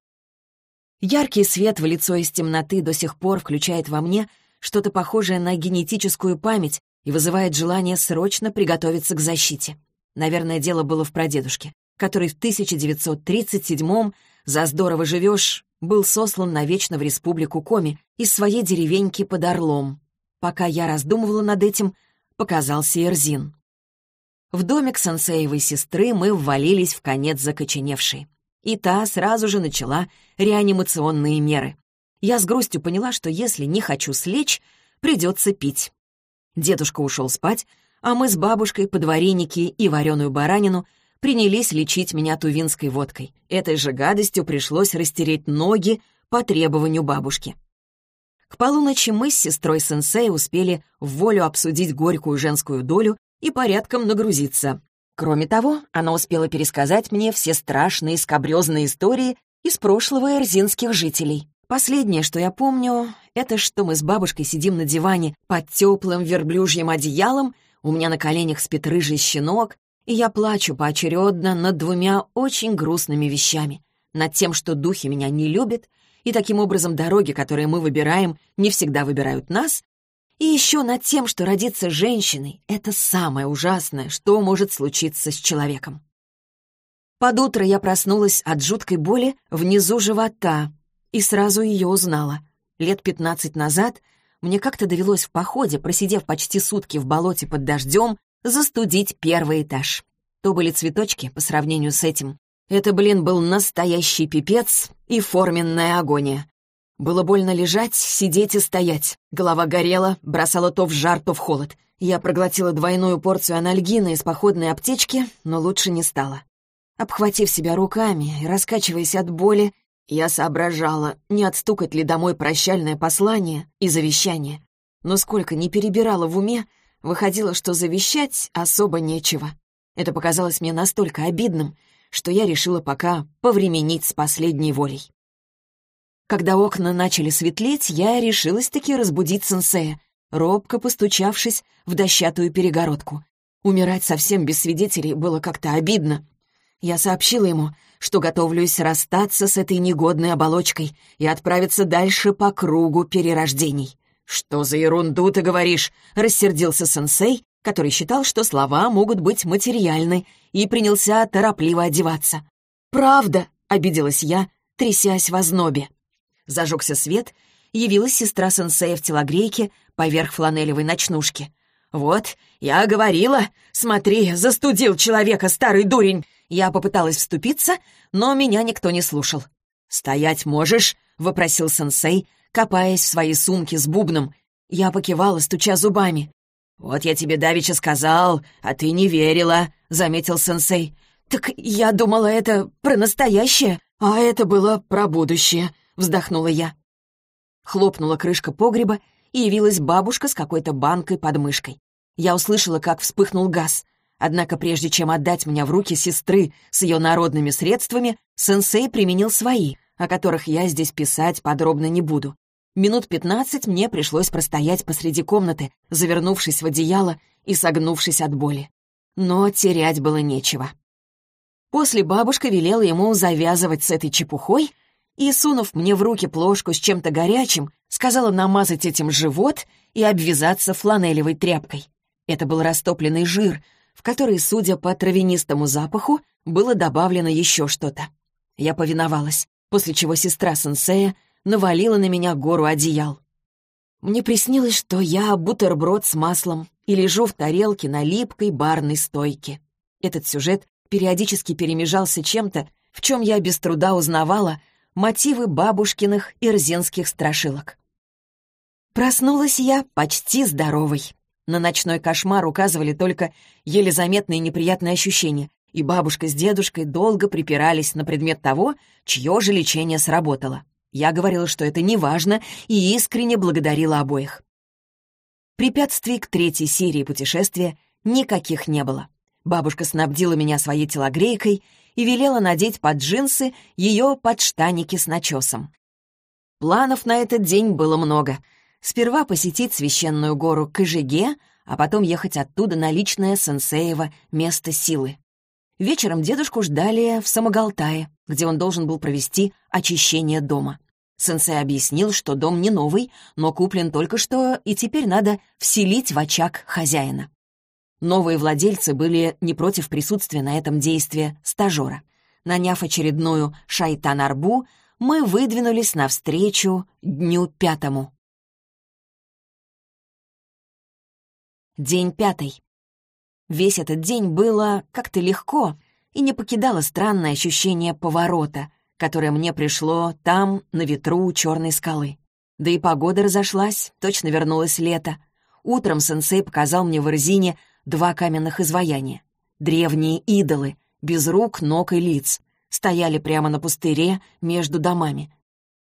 Яркий свет в лицо из темноты до сих пор включает во мне что-то похожее на генетическую память и вызывает желание срочно приготовиться к защите. Наверное, дело было в прадедушке, который в 1937-м «За здорово живешь» был сослан навечно в республику Коми из своей деревеньки под Орлом. Пока я раздумывала над этим, показался Эрзин. В домик сенсеевой сестры мы ввалились в конец закоченевшей и та сразу же начала реанимационные меры. Я с грустью поняла, что если не хочу слечь, придется пить. Дедушка ушел спать, а мы с бабушкой под вареники и вареную баранину принялись лечить меня тувинской водкой. Этой же гадостью пришлось растереть ноги по требованию бабушки. К полуночи мы с сестрой сенсей успели в волю обсудить горькую женскую долю и порядком нагрузиться. Кроме того, она успела пересказать мне все страшные скабрёзные истории из прошлого эрзинских жителей. Последнее, что я помню, это что мы с бабушкой сидим на диване под теплым верблюжьим одеялом, у меня на коленях спит рыжий щенок, и я плачу поочередно над двумя очень грустными вещами. Над тем, что духи меня не любят, и таким образом дороги, которые мы выбираем, не всегда выбирают нас, и еще над тем, что родиться женщиной — это самое ужасное, что может случиться с человеком. Под утро я проснулась от жуткой боли внизу живота и сразу ее узнала. Лет пятнадцать назад мне как-то довелось в походе, просидев почти сутки в болоте под дождем, застудить первый этаж. То были цветочки по сравнению с этим. Это, блин, был настоящий пипец и форменная агония. Было больно лежать, сидеть и стоять. Голова горела, бросала то в жар, то в холод. Я проглотила двойную порцию анальгина из походной аптечки, но лучше не стало. Обхватив себя руками и раскачиваясь от боли, я соображала, не отстукать ли домой прощальное послание и завещание. Но сколько ни перебирала в уме, выходило, что завещать особо нечего. Это показалось мне настолько обидным, что я решила пока повременить с последней волей. Когда окна начали светлеть, я решилась-таки разбудить сенсея, робко постучавшись в дощатую перегородку. Умирать совсем без свидетелей было как-то обидно. Я сообщила ему, что готовлюсь расстаться с этой негодной оболочкой и отправиться дальше по кругу перерождений. «Что за ерунду ты говоришь?» — рассердился сенсей, который считал, что слова могут быть материальны, и принялся торопливо одеваться. «Правда!» — обиделась я, трясясь в ознобе. Зажегся свет, явилась сестра сенсея в телогрейке поверх фланелевой ночнушки. «Вот, я говорила, смотри, застудил человека, старый дурень!» Я попыталась вступиться, но меня никто не слушал. «Стоять можешь?» — вопросил сенсей, копаясь в своей сумке с бубном. Я покивала, стуча зубами. «Вот я тебе давеча сказал, а ты не верила», — заметил сенсей. «Так я думала, это про настоящее, а это было про будущее», — вздохнула я. Хлопнула крышка погреба, и явилась бабушка с какой-то банкой под мышкой. Я услышала, как вспыхнул газ. Однако прежде чем отдать меня в руки сестры с ее народными средствами, сенсей применил свои, о которых я здесь писать подробно не буду. Минут пятнадцать мне пришлось простоять посреди комнаты, завернувшись в одеяло и согнувшись от боли. Но терять было нечего. После бабушка велела ему завязывать с этой чепухой и, сунув мне в руки плошку с чем-то горячим, сказала намазать этим живот и обвязаться фланелевой тряпкой. Это был растопленный жир, в который, судя по травянистому запаху, было добавлено еще что-то. Я повиновалась, после чего сестра сенсея навалила на меня гору одеял. Мне приснилось, что я бутерброд с маслом и лежу в тарелке на липкой барной стойке. Этот сюжет периодически перемежался чем-то, в чем я без труда узнавала мотивы бабушкиных и рзенских страшилок. Проснулась я почти здоровой. На ночной кошмар указывали только еле заметные неприятные ощущения, и бабушка с дедушкой долго припирались на предмет того, чье же лечение сработало. Я говорила, что это не важно, и искренне благодарила обоих. Препятствий к третьей серии путешествия никаких не было. Бабушка снабдила меня своей телогрейкой и велела надеть под джинсы ее подштаники с начесом. Планов на этот день было много. Сперва посетить священную гору Кыжиге, а потом ехать оттуда на личное сенсеево место силы. Вечером дедушку ждали в Самогалтае, где он должен был провести очищение дома. Сенсей объяснил, что дом не новый, но куплен только что, и теперь надо вселить в очаг хозяина. Новые владельцы были не против присутствия на этом действии стажера. Наняв очередную шайтан-арбу, мы выдвинулись навстречу дню пятому. День пятый. Весь этот день было как-то легко и не покидало странное ощущение поворота, которое мне пришло там, на ветру у черной скалы. Да и погода разошлась, точно вернулось лето. Утром сенсей показал мне в Ирзине два каменных изваяния. Древние идолы, без рук, ног и лиц, стояли прямо на пустыре между домами.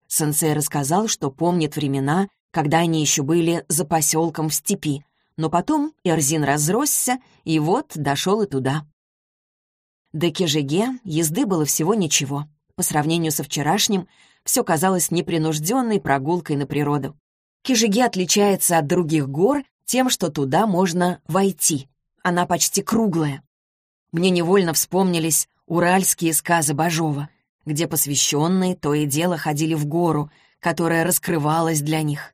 Сенсей рассказал, что помнит времена, когда они еще были за поселком в степи, но потом Эрзин разросся, и вот дошел и туда. До Кежеге езды было всего ничего. По сравнению со вчерашним, все казалось непринужденной прогулкой на природу. Кижиге отличается от других гор тем, что туда можно войти. Она почти круглая. Мне невольно вспомнились уральские сказы Бажова, где посвященные то и дело ходили в гору, которая раскрывалась для них.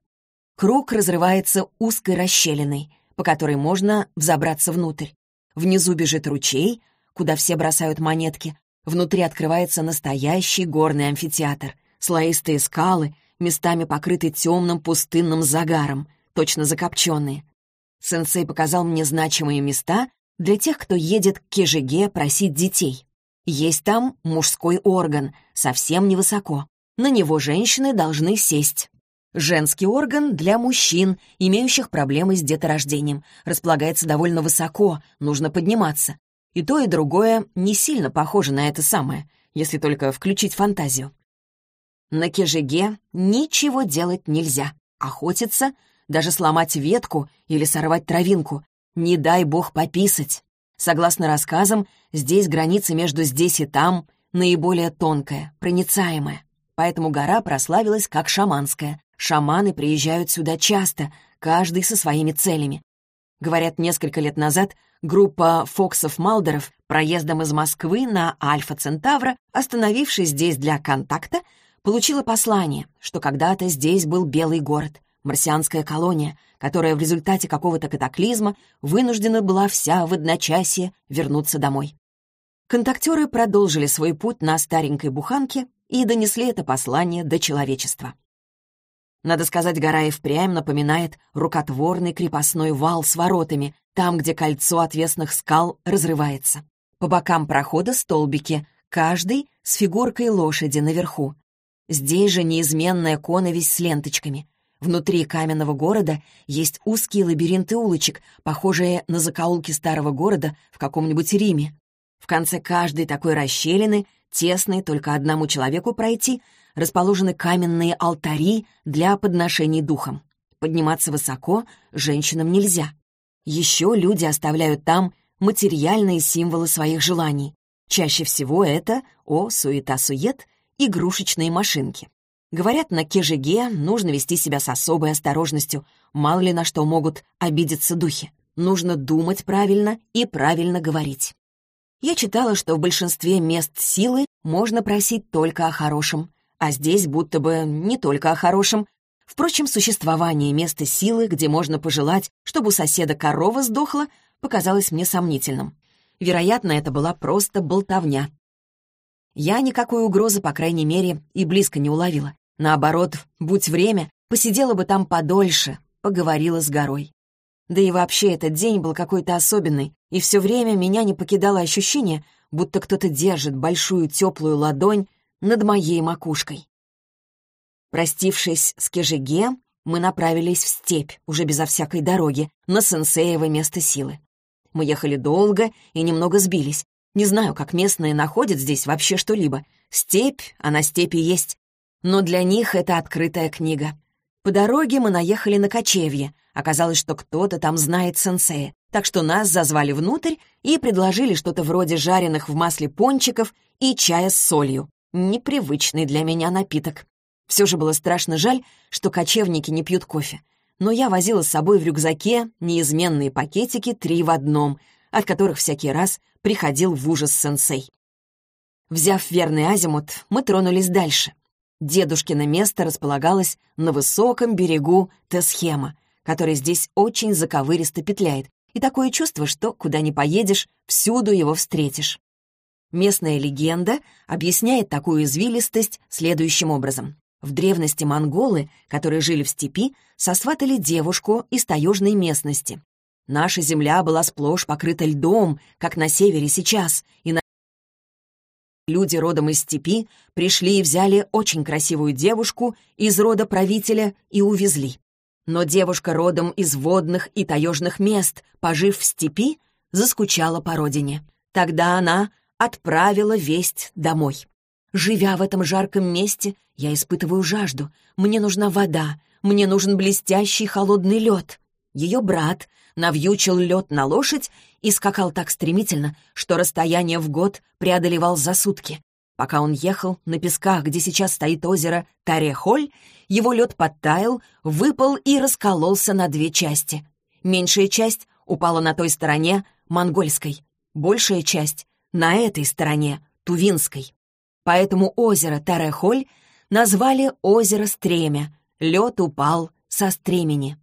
Круг разрывается узкой расщелиной, по которой можно взобраться внутрь. Внизу бежит ручей, куда все бросают монетки. Внутри открывается настоящий горный амфитеатр. слоистые скалы, местами покрыты темным пустынным загаром, точно закопченные. Сенсей показал мне значимые места для тех, кто едет к Кежиге просить детей. Есть там мужской орган, совсем невысоко. На него женщины должны сесть. Женский орган для мужчин, имеющих проблемы с деторождением. Располагается довольно высоко, нужно подниматься. И то, и другое не сильно похоже на это самое, если только включить фантазию. На кежеге ничего делать нельзя. Охотиться, даже сломать ветку или сорвать травинку. Не дай бог пописать. Согласно рассказам, здесь граница между здесь и там наиболее тонкая, проницаемая. Поэтому гора прославилась как шаманская. Шаманы приезжают сюда часто, каждый со своими целями. Говорят, несколько лет назад группа Фоксов-Малдеров проездом из Москвы на Альфа-Центавра, остановившись здесь для контакта, получила послание, что когда-то здесь был Белый город, марсианская колония, которая в результате какого-то катаклизма вынуждена была вся в одночасье вернуться домой. Контактеры продолжили свой путь на старенькой буханке и донесли это послание до человечества. Надо сказать, гора и впрямь напоминает рукотворный крепостной вал с воротами, там, где кольцо отвесных скал разрывается. По бокам прохода столбики, каждый с фигуркой лошади наверху. Здесь же неизменная коновесь с ленточками. Внутри каменного города есть узкие лабиринты улочек, похожие на закоулки старого города в каком-нибудь Риме. В конце каждой такой расщелины, тесной только одному человеку пройти, расположены каменные алтари для подношений духом. Подниматься высоко женщинам нельзя. Еще люди оставляют там материальные символы своих желаний. Чаще всего это, о, суета-сует, игрушечные машинки. Говорят, на Кежеге нужно вести себя с особой осторожностью, мало ли на что могут обидеться духи. Нужно думать правильно и правильно говорить. Я читала, что в большинстве мест силы можно просить только о хорошем, а здесь будто бы не только о хорошем. Впрочем, существование места силы, где можно пожелать, чтобы у соседа корова сдохла, показалось мне сомнительным. Вероятно, это была просто болтовня. Я никакой угрозы, по крайней мере, и близко не уловила. Наоборот, будь время, посидела бы там подольше, поговорила с горой. Да и вообще этот день был какой-то особенный, и все время меня не покидало ощущение, будто кто-то держит большую теплую ладонь над моей макушкой. Простившись с Кежеге, мы направились в степь, уже безо всякой дороги, на сенсеево место силы. Мы ехали долго и немного сбились. Не знаю, как местные находят здесь вообще что-либо. Степь, а на степи есть. Но для них это открытая книга. По дороге мы наехали на кочевье. Оказалось, что кто-то там знает сенсея. Так что нас зазвали внутрь и предложили что-то вроде жареных в масле пончиков и чая с солью непривычный для меня напиток. Все же было страшно жаль, что кочевники не пьют кофе. Но я возила с собой в рюкзаке неизменные пакетики три в одном, от которых всякий раз приходил в ужас сенсей. Взяв верный азимут, мы тронулись дальше. Дедушкино место располагалось на высоком берегу Тесхема, который здесь очень заковыристо петляет, и такое чувство, что, куда ни поедешь, всюду его встретишь. Местная легенда объясняет такую извилистость следующим образом. В древности монголы, которые жили в степи, сосватали девушку из таежной местности. Наша земля была сплошь покрыта льдом, как на севере сейчас, и на Люди родом из степи пришли и взяли очень красивую девушку из рода правителя и увезли. Но девушка родом из водных и таежных мест, пожив в степи, заскучала по родине. Тогда она отправила весть домой. Живя в этом жарком месте, я испытываю жажду. Мне нужна вода, мне нужен блестящий холодный лед. Ее брат навьючил лед на лошадь и скакал так стремительно, что расстояние в год преодолевал за сутки. Пока он ехал на песках, где сейчас стоит озеро Тарехоль, его лед подтаял, выпал и раскололся на две части. Меньшая часть упала на той стороне, монгольской. Большая часть на этой стороне, Тувинской. Поэтому озеро Тарехоль назвали озеро Стремя. Лед упал со стремени.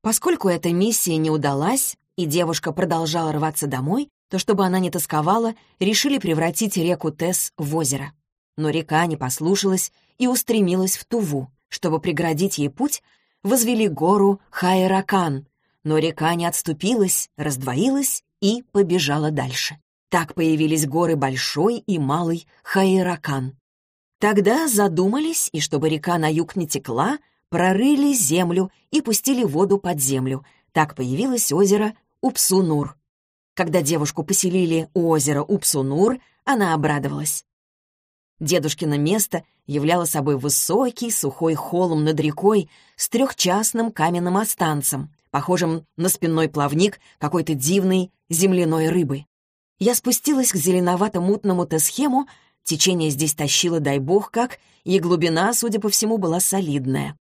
Поскольку эта миссия не удалась, и девушка продолжала рваться домой, то, чтобы она не тосковала, решили превратить реку Тесс в озеро. Но река не послушалась и устремилась в Туву. Чтобы преградить ей путь, возвели гору Хайракан, но река не отступилась, раздвоилась и побежала дальше. Так появились горы Большой и Малый Хайракан. Тогда задумались, и чтобы река на юг не текла, прорыли землю и пустили воду под землю. Так появилось озеро Упсунур. Когда девушку поселили у озера Упсунур, она обрадовалась. Дедушкино место являло собой высокий сухой холм над рекой с трехчастным каменным останцем, похожим на спинной плавник какой-то дивной земляной рыбы. Я спустилась к зеленовато-мутному тесхему Течение здесь тащило, дай бог как, и глубина, судя по всему, была солидная.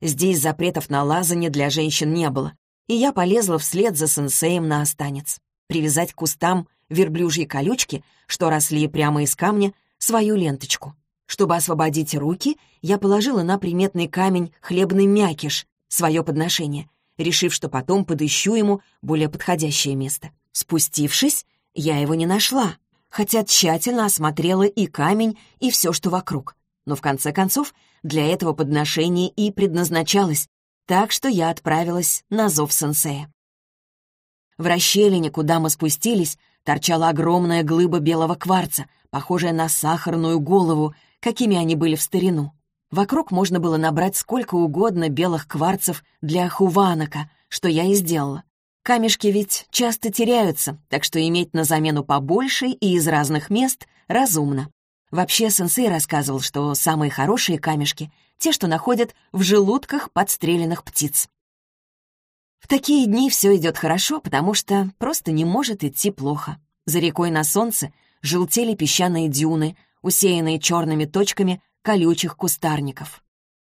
Здесь запретов на лазание для женщин не было, и я полезла вслед за сенсеем на останец. Привязать к кустам верблюжьи колючки, что росли прямо из камня, свою ленточку. Чтобы освободить руки, я положила на приметный камень хлебный мякиш, свое подношение, решив, что потом подыщу ему более подходящее место. Спустившись, я его не нашла, хотя тщательно осмотрела и камень, и все, что вокруг. Но в конце концов, для этого подношение и предназначалось, так что я отправилась на зов сенсея. В расщелине, куда мы спустились, торчала огромная глыба белого кварца, похожая на сахарную голову, какими они были в старину. Вокруг можно было набрать сколько угодно белых кварцев для хуванака, что я и сделала. Камешки ведь часто теряются, так что иметь на замену побольше и из разных мест разумно. Вообще, сенсей рассказывал, что самые хорошие камешки — те, что находят в желудках подстреленных птиц. В такие дни все идет хорошо, потому что просто не может идти плохо. За рекой на солнце желтели песчаные дюны, усеянные черными точками колючих кустарников.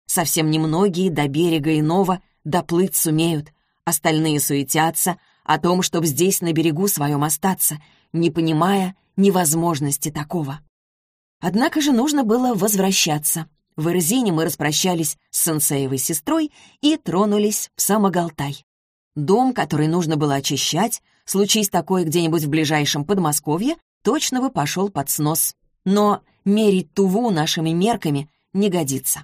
Совсем немногие до берега иного доплыть сумеют — Остальные суетятся о том, чтобы здесь на берегу своем остаться, не понимая невозможности такого. Однако же нужно было возвращаться. В Ирзине мы распрощались с сенсеевой сестрой и тронулись в Самогалтай. Дом, который нужно было очищать, случись такое где-нибудь в ближайшем Подмосковье, точно бы пошел под снос. Но мерить Туву нашими мерками не годится.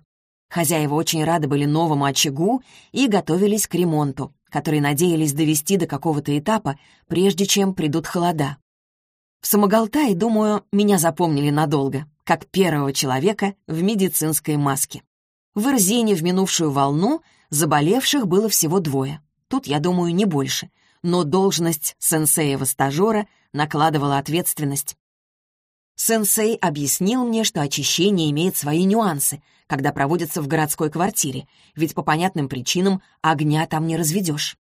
Хозяева очень рады были новому очагу и готовились к ремонту которые надеялись довести до какого-то этапа, прежде чем придут холода. В Самоголтае, думаю, меня запомнили надолго, как первого человека в медицинской маске. В Ирзине в минувшую волну заболевших было всего двое. Тут, я думаю, не больше. Но должность сенсеева-стажера накладывала ответственность. Сенсей объяснил мне, что очищение имеет свои нюансы, когда проводится в городской квартире, ведь по понятным причинам огня там не разведешь.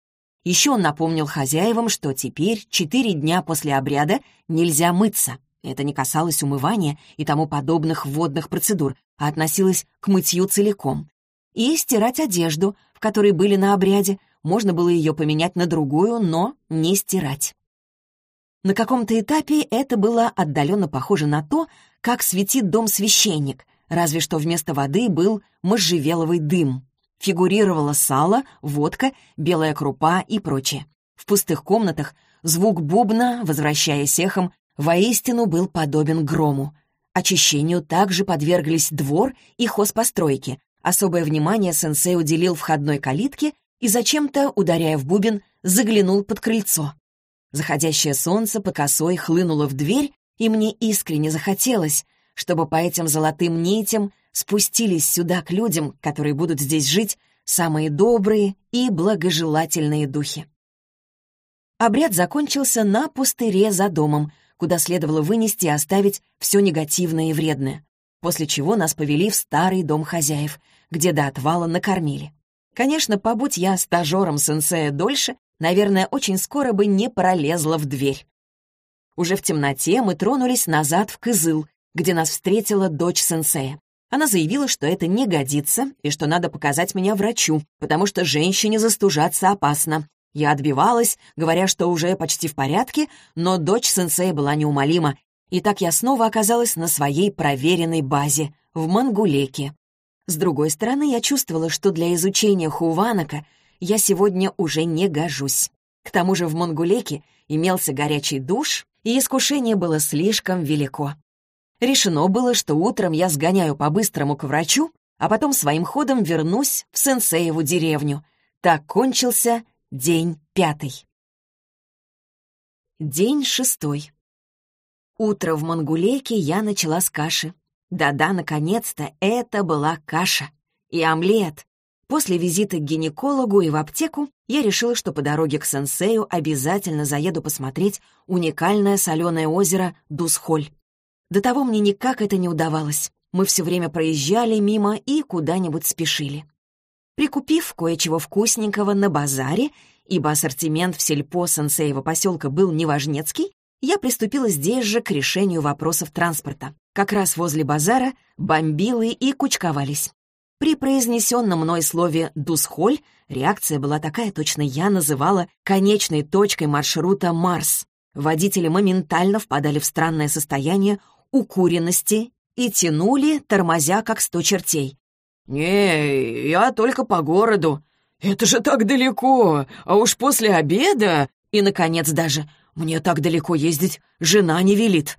Еще он напомнил хозяевам, что теперь, четыре дня после обряда, нельзя мыться. Это не касалось умывания и тому подобных водных процедур, а относилось к мытью целиком. И стирать одежду, в которой были на обряде, можно было ее поменять на другую, но не стирать. На каком-то этапе это было отдаленно похоже на то, как светит дом-священник, разве что вместо воды был можжевеловый дым. Фигурировало сало, водка, белая крупа и прочее. В пустых комнатах звук бубна, возвращаясь эхом, воистину был подобен грому. Очищению также подверглись двор и хозпостройки. Особое внимание сенсей уделил входной калитке и зачем-то, ударяя в бубен, заглянул под крыльцо. Заходящее солнце по косой хлынуло в дверь, и мне искренне захотелось, чтобы по этим золотым нитям спустились сюда к людям, которые будут здесь жить, самые добрые и благожелательные духи. Обряд закончился на пустыре за домом, куда следовало вынести и оставить все негативное и вредное, после чего нас повели в старый дом хозяев, где до отвала накормили. Конечно, побудь я стажером сенсея дольше, наверное, очень скоро бы не пролезла в дверь. Уже в темноте мы тронулись назад в Кызыл, где нас встретила дочь сенсея. Она заявила, что это не годится и что надо показать меня врачу, потому что женщине застужаться опасно. Я отбивалась, говоря, что уже почти в порядке, но дочь сенсея была неумолима, и так я снова оказалась на своей проверенной базе, в Мангулеке. С другой стороны, я чувствовала, что для изучения Хуванака я сегодня уже не гожусь. К тому же в Монгулеке имелся горячий душ, и искушение было слишком велико. Решено было, что утром я сгоняю по-быстрому к врачу, а потом своим ходом вернусь в Сенсееву деревню. Так кончился день пятый. День шестой. Утро в Мангулейке я начала с каши. Да-да, наконец-то, это была каша. И омлет. После визита к гинекологу и в аптеку я решила, что по дороге к сенсею обязательно заеду посмотреть уникальное соленое озеро Дусхоль. До того мне никак это не удавалось. Мы все время проезжали мимо и куда-нибудь спешили. Прикупив кое-чего вкусненького на базаре, ибо ассортимент в сельпо Сенсеева поселка был неважнецкий, я приступила здесь же к решению вопросов транспорта. Как раз возле базара бомбилы и кучковались. При произнесенном мной слове «дусхоль» реакция была такая, точно я называла конечной точкой маршрута «Марс». Водители моментально впадали в странное состояние укуренности и тянули, тормозя как сто чертей. «Не, я только по городу. Это же так далеко, а уж после обеда...» И, наконец, даже «мне так далеко ездить жена не велит».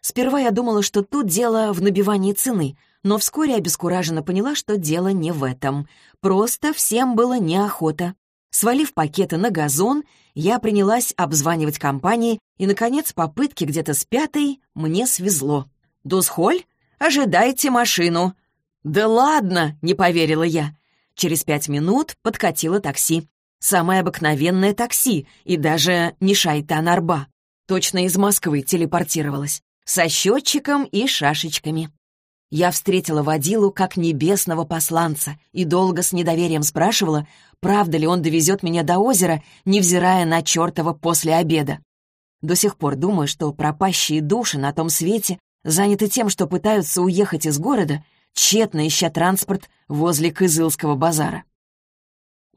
Сперва я думала, что тут дело в набивании цены, но вскоре обескураженно поняла, что дело не в этом. Просто всем было неохота. Свалив пакеты на газон, я принялась обзванивать компании, и, наконец, попытки где-то с пятой мне свезло. «Дусхоль, ожидайте машину!» «Да ладно!» — не поверила я. Через пять минут подкатило такси. Самое обыкновенное такси, и даже не шайтан-арба. Точно из Москвы телепортировалась. Со счетчиком и шашечками. Я встретила водилу как небесного посланца и долго с недоверием спрашивала, правда ли он довезет меня до озера, невзирая на чертова после обеда. До сих пор думаю, что пропащие души на том свете заняты тем, что пытаются уехать из города тщетно ища транспорт возле Кызылского базара.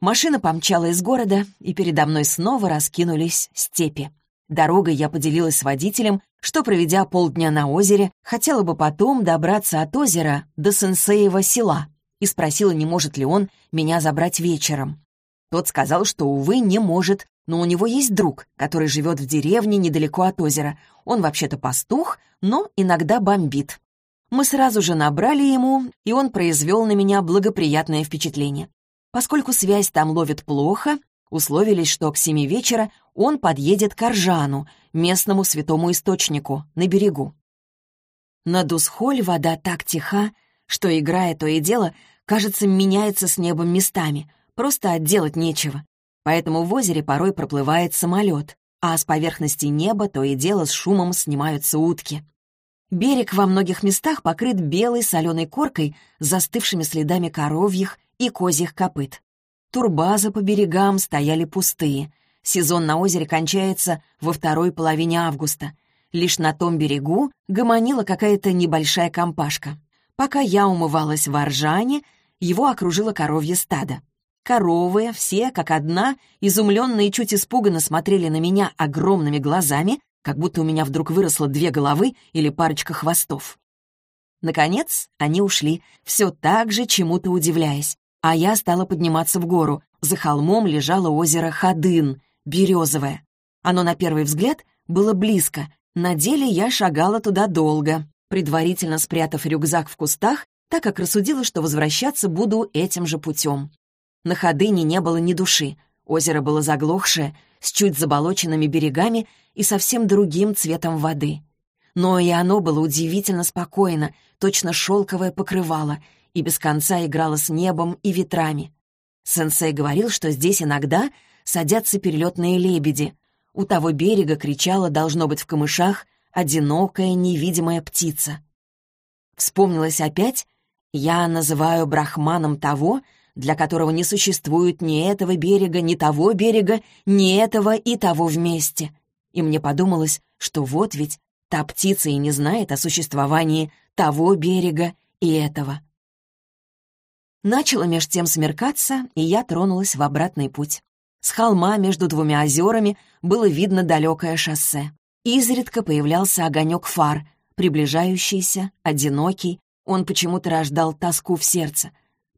Машина помчала из города, и передо мной снова раскинулись степи. Дорогой я поделилась с водителем, что, проведя полдня на озере, хотела бы потом добраться от озера до Сенсеева села и спросила, не может ли он меня забрать вечером. Тот сказал, что, увы, не может, но у него есть друг, который живет в деревне недалеко от озера. Он вообще-то пастух, но иногда бомбит. Мы сразу же набрали ему, и он произвел на меня благоприятное впечатление. Поскольку связь там ловит плохо, условились, что к семи вечера он подъедет к Аржану, местному святому источнику, на берегу. На Дусхоль вода так тиха, что, играя то и дело, кажется, меняется с небом местами, просто отделать нечего. Поэтому в озере порой проплывает самолет, а с поверхности неба то и дело с шумом снимаются утки. Берег во многих местах покрыт белой соленой коркой с застывшими следами коровьих и козьих копыт. Турбазы по берегам стояли пустые. Сезон на озере кончается во второй половине августа. Лишь на том берегу гомонила какая-то небольшая компашка. Пока я умывалась в Оржане, его окружило коровье стадо. Коровы, все как одна, изумленные и чуть испуганно смотрели на меня огромными глазами, как будто у меня вдруг выросло две головы или парочка хвостов. Наконец, они ушли, все так же чему-то удивляясь, а я стала подниматься в гору. За холмом лежало озеро Хадын, березовое. Оно на первый взгляд было близко, на деле я шагала туда долго, предварительно спрятав рюкзак в кустах, так как рассудила, что возвращаться буду этим же путем. На Ходыне не было ни души, озеро было заглохшее, с чуть заболоченными берегами и совсем другим цветом воды. Но и оно было удивительно спокойно, точно шелковое покрывало, и без конца играло с небом и ветрами. Сенсей говорил, что здесь иногда садятся перелетные лебеди. У того берега кричала, должно быть, в камышах, одинокая невидимая птица. Вспомнилось опять, я называю брахманом того, для которого не существует ни этого берега, ни того берега, ни этого и того вместе и мне подумалось, что вот ведь та птица и не знает о существовании того берега и этого. Начало меж тем смеркаться, и я тронулась в обратный путь. С холма между двумя озерами было видно далекое шоссе. Изредка появлялся огонек фар, приближающийся, одинокий, он почему-то рождал тоску в сердце.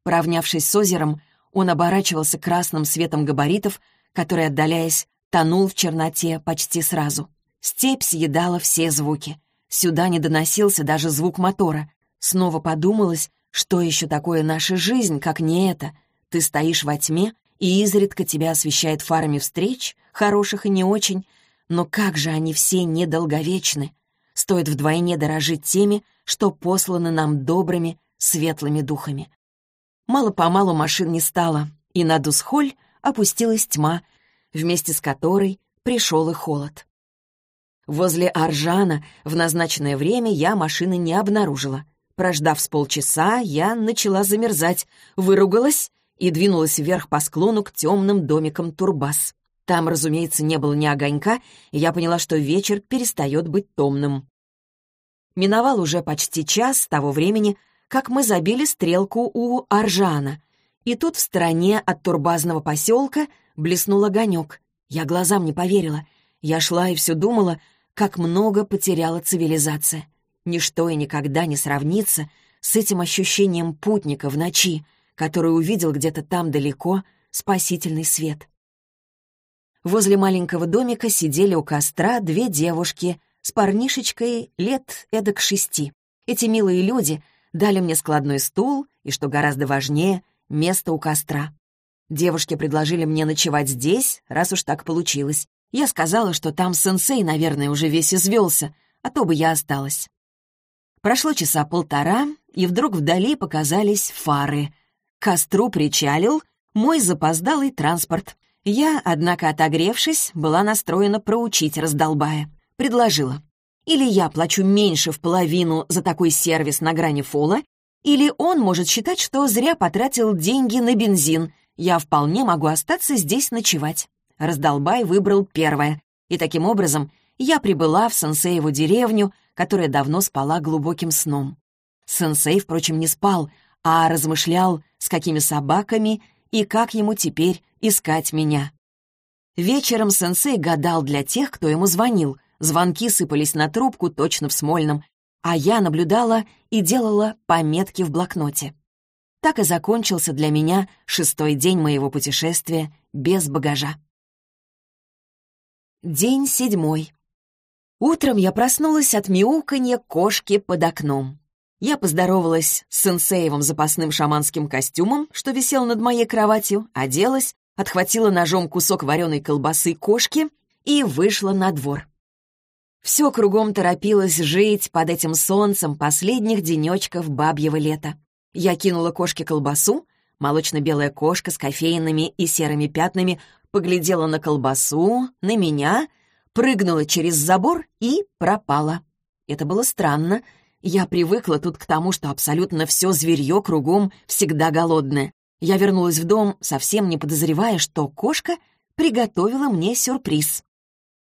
Поравнявшись с озером, он оборачивался красным светом габаритов, который, отдаляясь, тонул в черноте почти сразу. Степь съедала все звуки. Сюда не доносился даже звук мотора. Снова подумалось, что еще такое наша жизнь, как не это. Ты стоишь во тьме, и изредка тебя освещает фарами встреч, хороших и не очень. Но как же они все недолговечны. Стоит вдвойне дорожить теми, что посланы нам добрыми, светлыми духами. Мало-помалу машин не стало, и на Дусхоль опустилась тьма, вместе с которой пришел и холод. Возле Аржана в назначенное время я машины не обнаружила. Прождав с полчаса, я начала замерзать, выругалась и двинулась вверх по склону к темным домикам Турбас. Там, разумеется, не было ни огонька, и я поняла, что вечер перестает быть томным. Миновал уже почти час с того времени, как мы забили стрелку у Аржана. И тут в стороне от турбазного поселка блеснул огонек. Я глазам не поверила. Я шла и все думала, как много потеряла цивилизация. Ничто и никогда не сравнится с этим ощущением путника в ночи, который увидел где-то там далеко спасительный свет. Возле маленького домика сидели у костра две девушки с парнишечкой лет эдак шести. Эти милые люди дали мне складной стул и, что гораздо важнее, место у костра. Девушки предложили мне ночевать здесь, раз уж так получилось. Я сказала, что там сенсей, наверное, уже весь извелся, а то бы я осталась. Прошло часа полтора, и вдруг вдали показались фары. К костру причалил мой запоздалый транспорт. Я, однако, отогревшись, была настроена проучить раздолбая. Предложила. Или я плачу меньше в половину за такой сервис на грани фола, или он может считать, что зря потратил деньги на бензин. Я вполне могу остаться здесь ночевать. Раздолбай выбрал первое, и таким образом я прибыла в сенсееву деревню, которая давно спала глубоким сном. Сенсей, впрочем, не спал, а размышлял, с какими собаками и как ему теперь искать меня. Вечером сенсей гадал для тех, кто ему звонил. Звонки сыпались на трубку точно в Смольном, а я наблюдала и делала пометки в блокноте. Так и закончился для меня шестой день моего путешествия без багажа. День седьмой. Утром я проснулась от мяуканья кошки под окном. Я поздоровалась с сенсеевым запасным шаманским костюмом, что висел над моей кроватью, оделась, отхватила ножом кусок вареной колбасы кошки и вышла на двор. Все кругом торопилось жить под этим солнцем последних денечков бабьего лета. Я кинула кошке колбасу, молочно-белая кошка с кофейными и серыми пятнами поглядела на колбасу, на меня, прыгнула через забор и пропала. Это было странно. Я привыкла тут к тому, что абсолютно все зверье кругом всегда голодное. Я вернулась в дом, совсем не подозревая, что кошка приготовила мне сюрприз.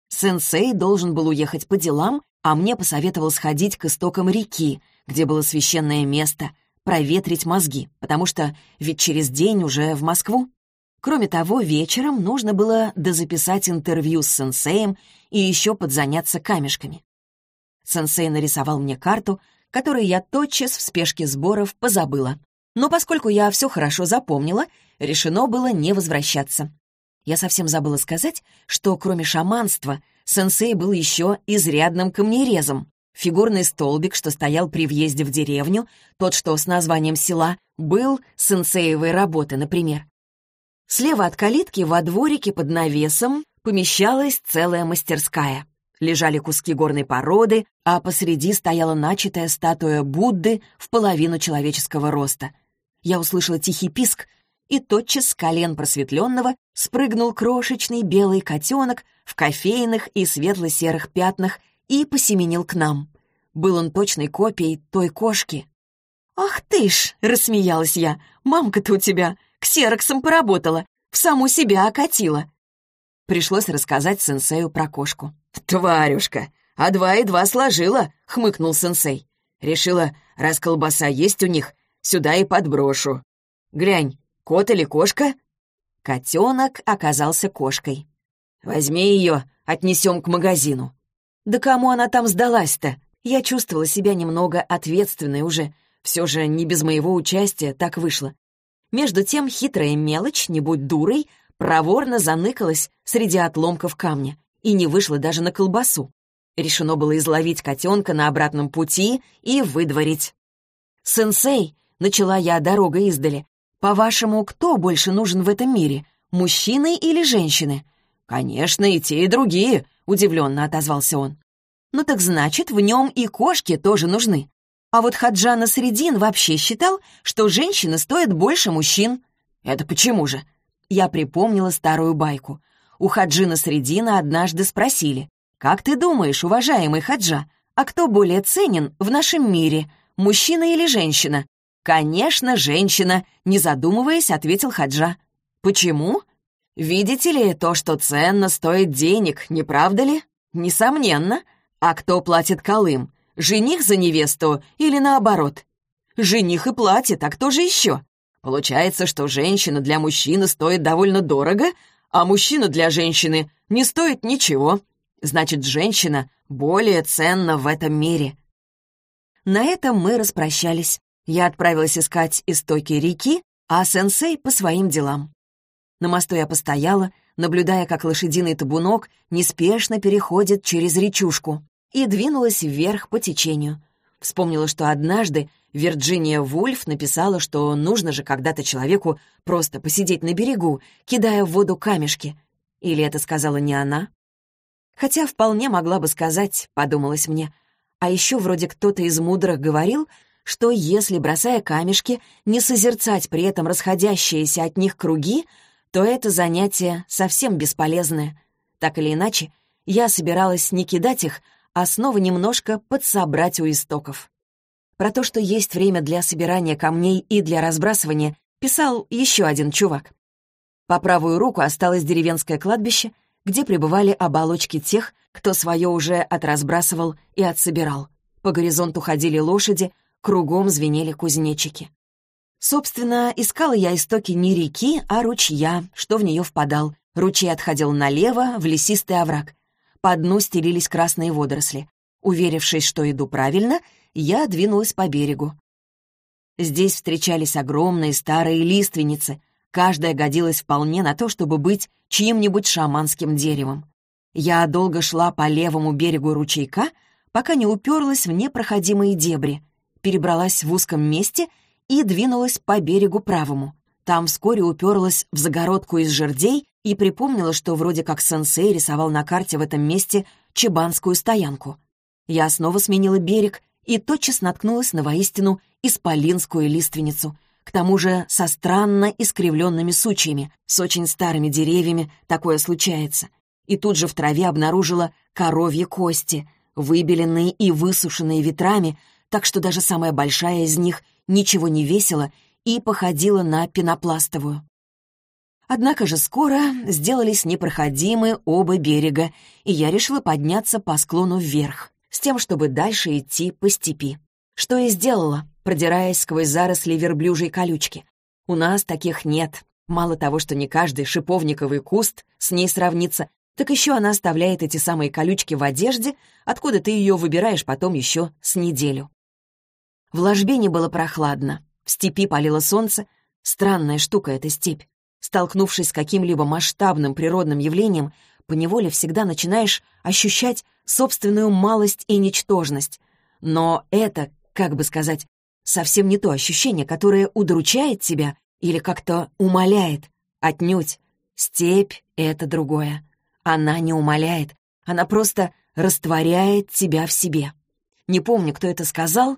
Сенсей должен был уехать по делам, а мне посоветовал сходить к истокам реки, где было священное место, проветрить мозги, потому что ведь через день уже в Москву. Кроме того, вечером нужно было дозаписать интервью с сенсеем и еще подзаняться камешками. Сенсей нарисовал мне карту, которую я тотчас в спешке сборов позабыла. Но поскольку я все хорошо запомнила, решено было не возвращаться. Я совсем забыла сказать, что кроме шаманства сенсей был еще изрядным камнерезом. Фигурный столбик, что стоял при въезде в деревню, тот, что с названием села, был сенсеевой работы, например. Слева от калитки во дворике под навесом помещалась целая мастерская. Лежали куски горной породы, а посреди стояла начатая статуя Будды в половину человеческого роста. Я услышала тихий писк, и тотчас с колен просветленного спрыгнул крошечный белый котенок в кофейных и светло-серых пятнах и посеменил к нам. Был он точной копией той кошки. «Ах ты ж!» — рассмеялась я. «Мамка-то у тебя ксероксом поработала, в саму себя окатила». Пришлось рассказать сенсею про кошку. «Тварюшка, а два и два сложила», — хмыкнул сенсей. «Решила, раз колбаса есть у них, сюда и подброшу. Глянь, кот или кошка?» Котенок оказался кошкой. «Возьми ее, отнесем к магазину». «Да кому она там сдалась-то?» Я чувствовала себя немного ответственной уже. Все же не без моего участия так вышло. Между тем хитрая мелочь, не будь дурой, проворно заныкалась среди отломков камня и не вышла даже на колбасу. Решено было изловить котенка на обратном пути и выдворить. «Сенсей», — начала я дорога издали, «по-вашему, кто больше нужен в этом мире, мужчины или женщины?» «Конечно, и те, и другие», — удивленно отозвался он. «Ну так значит, в нем и кошки тоже нужны. А вот Хаджана Средин вообще считал, что женщины стоят больше мужчин. Это почему же? Я припомнила старую байку. У Хаджина Средина однажды спросили, «Как ты думаешь, уважаемый Хаджа, а кто более ценен в нашем мире, мужчина или женщина?» «Конечно, женщина», — не задумываясь, ответил Хаджа. «Почему?» «Видите ли, то, что ценно, стоит денег, не правда ли?» «Несомненно. А кто платит колым? Жених за невесту или наоборот? Жених и платит, а кто же еще? Получается, что женщина для мужчины стоит довольно дорого, а мужчина для женщины не стоит ничего. Значит, женщина более ценна в этом мире. На этом мы распрощались. Я отправилась искать истоки реки, а сенсей по своим делам. На мосту я постояла, наблюдая, как лошадиный табунок неспешно переходит через речушку и двинулась вверх по течению. Вспомнила, что однажды Вирджиния Вульф написала, что нужно же когда-то человеку просто посидеть на берегу, кидая в воду камешки. Или это сказала не она? Хотя вполне могла бы сказать, подумалось мне. А еще вроде кто-то из мудрых говорил, что если, бросая камешки, не созерцать при этом расходящиеся от них круги, то это занятие совсем бесполезное. Так или иначе, я собиралась не кидать их, а немножко подсобрать у истоков. Про то, что есть время для собирания камней и для разбрасывания, писал еще один чувак. По правую руку осталось деревенское кладбище, где пребывали оболочки тех, кто свое уже отразбрасывал и отсобирал. По горизонту ходили лошади, кругом звенели кузнечики. Собственно, искала я истоки не реки, а ручья, что в нее впадал. Ручей отходил налево, в лесистый овраг. По дну стелились красные водоросли. Уверившись, что иду правильно, я двинулась по берегу. Здесь встречались огромные старые лиственницы. Каждая годилась вполне на то, чтобы быть чьим-нибудь шаманским деревом. Я долго шла по левому берегу ручейка, пока не уперлась в непроходимые дебри, перебралась в узком месте и двинулась по берегу правому. Там вскоре уперлась в загородку из жердей и припомнила, что вроде как сенсей рисовал на карте в этом месте чебанскую стоянку. Я снова сменила берег и тотчас наткнулась на воистину исполинскую лиственницу, к тому же со странно искривленными сучьями, с очень старыми деревьями такое случается. И тут же в траве обнаружила коровьи кости, выбеленные и высушенные ветрами, так что даже самая большая из них ничего не весила и походила на пенопластовую. Однако же скоро сделались непроходимы оба берега, и я решила подняться по склону вверх, с тем, чтобы дальше идти по степи. Что и сделала, продираясь сквозь заросли верблюжьей колючки. У нас таких нет. Мало того, что не каждый шиповниковый куст с ней сравнится, так еще она оставляет эти самые колючки в одежде, откуда ты ее выбираешь потом еще с неделю. В ложбине было прохладно, в степи палило солнце. Странная штука эта степь. Столкнувшись с каким-либо масштабным природным явлением, поневоле всегда начинаешь ощущать собственную малость и ничтожность. Но это, как бы сказать, совсем не то ощущение, которое удручает тебя или как-то умоляет. Отнюдь. Степь — это другое. Она не умоляет, она просто растворяет тебя в себе. Не помню, кто это сказал.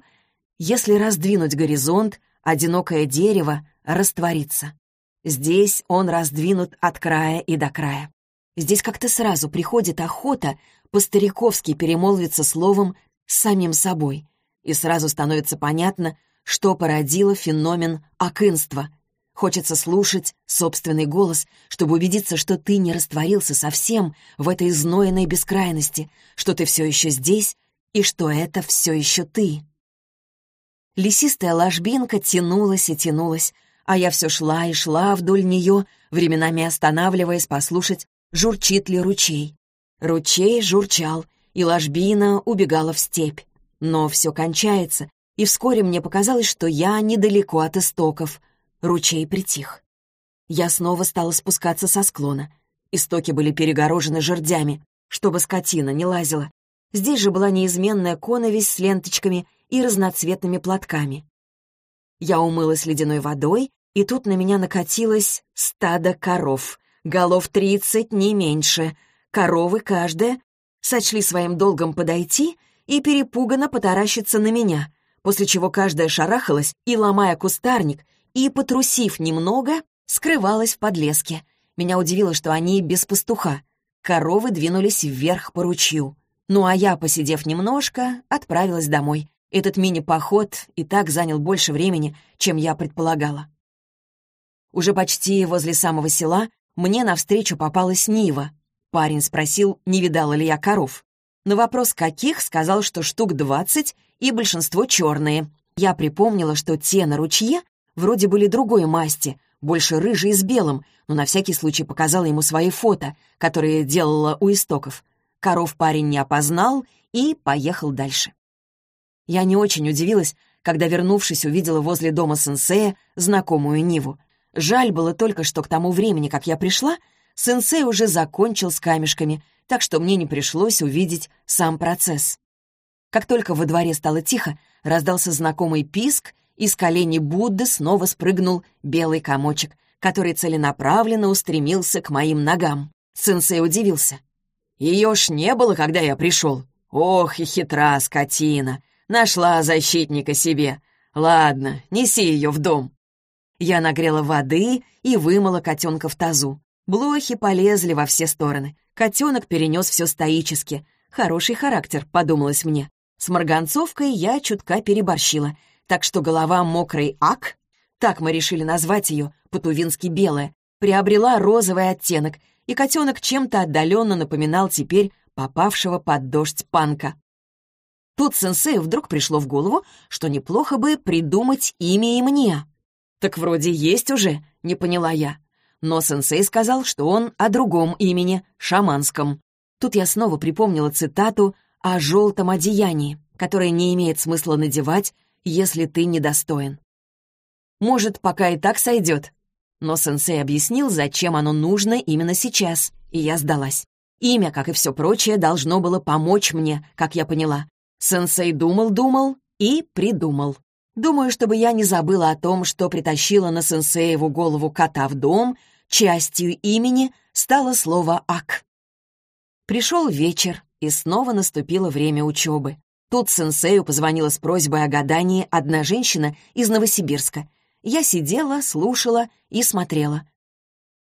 Если раздвинуть горизонт, одинокое дерево растворится. Здесь он раздвинут от края и до края. Здесь как-то сразу приходит охота по-стариковски перемолвиться словом самим собой, и сразу становится понятно, что породило феномен акынства. Хочется слушать собственный голос, чтобы убедиться, что ты не растворился совсем в этой знойной бескрайности, что ты все еще здесь и что это все еще ты. Лесистая ложбинка тянулась и тянулась, а я все шла и шла вдоль нее, временами останавливаясь послушать, журчит ли ручей. Ручей журчал, и ложбина убегала в степь. Но все кончается, и вскоре мне показалось, что я недалеко от истоков. Ручей притих. Я снова стала спускаться со склона. Истоки были перегорожены жердями, чтобы скотина не лазила. Здесь же была неизменная коновесь с ленточками и разноцветными платками. Я умылась ледяной водой, и тут на меня накатилось стадо коров. Голов тридцать, не меньше. Коровы каждая сочли своим долгом подойти и перепуганно потаращиться на меня, после чего каждая шарахалась и, ломая кустарник, и, потрусив немного, скрывалась в подлеске. Меня удивило, что они без пастуха. Коровы двинулись вверх по ручью. Ну а я, посидев немножко, отправилась домой. Этот мини-поход и так занял больше времени, чем я предполагала. Уже почти возле самого села мне навстречу попалась Нива. Парень спросил, не видала ли я коров. На вопрос «каких» сказал, что штук двадцать и большинство черные. Я припомнила, что те на ручье вроде были другой масти, больше рыжие с белым, но на всякий случай показала ему свои фото, которые делала у истоков. Коров парень не опознал и поехал дальше. Я не очень удивилась, когда, вернувшись, увидела возле дома сенсея знакомую Ниву. Жаль было только, что к тому времени, как я пришла, сенсей уже закончил с камешками — так что мне не пришлось увидеть сам процесс. Как только во дворе стало тихо, раздался знакомый писк, и с коленей Будды снова спрыгнул белый комочек, который целенаправленно устремился к моим ногам. Сенсей удивился. «Ее ж не было, когда я пришел. Ох и хитра скотина! Нашла защитника себе. Ладно, неси ее в дом». Я нагрела воды и вымыла котенка в тазу. Блохи полезли во все стороны. Котенок перенес все стоически. Хороший характер, подумалось мне. С марганцовкой я чутка переборщила, так что голова мокрой ак, так мы решили назвать ее, по-тувински белая, приобрела розовый оттенок, и котенок чем-то отдаленно напоминал теперь попавшего под дождь панка. Тут сенсею вдруг пришло в голову, что неплохо бы придумать имя и мне. «Так вроде есть уже», — не поняла я но сенсей сказал, что он о другом имени, шаманском. Тут я снова припомнила цитату о желтом одеянии, которое не имеет смысла надевать, если ты недостоин. Может, пока и так сойдет. Но сенсей объяснил, зачем оно нужно именно сейчас, и я сдалась. Имя, как и все прочее, должно было помочь мне, как я поняла. Сенсей думал-думал и придумал. Думаю, чтобы я не забыла о том, что притащила на сенсееву голову кота в дом, частью имени стало слово «ак». Пришел вечер, и снова наступило время учебы. Тут сенсею позвонила с просьбой о гадании одна женщина из Новосибирска. Я сидела, слушала и смотрела.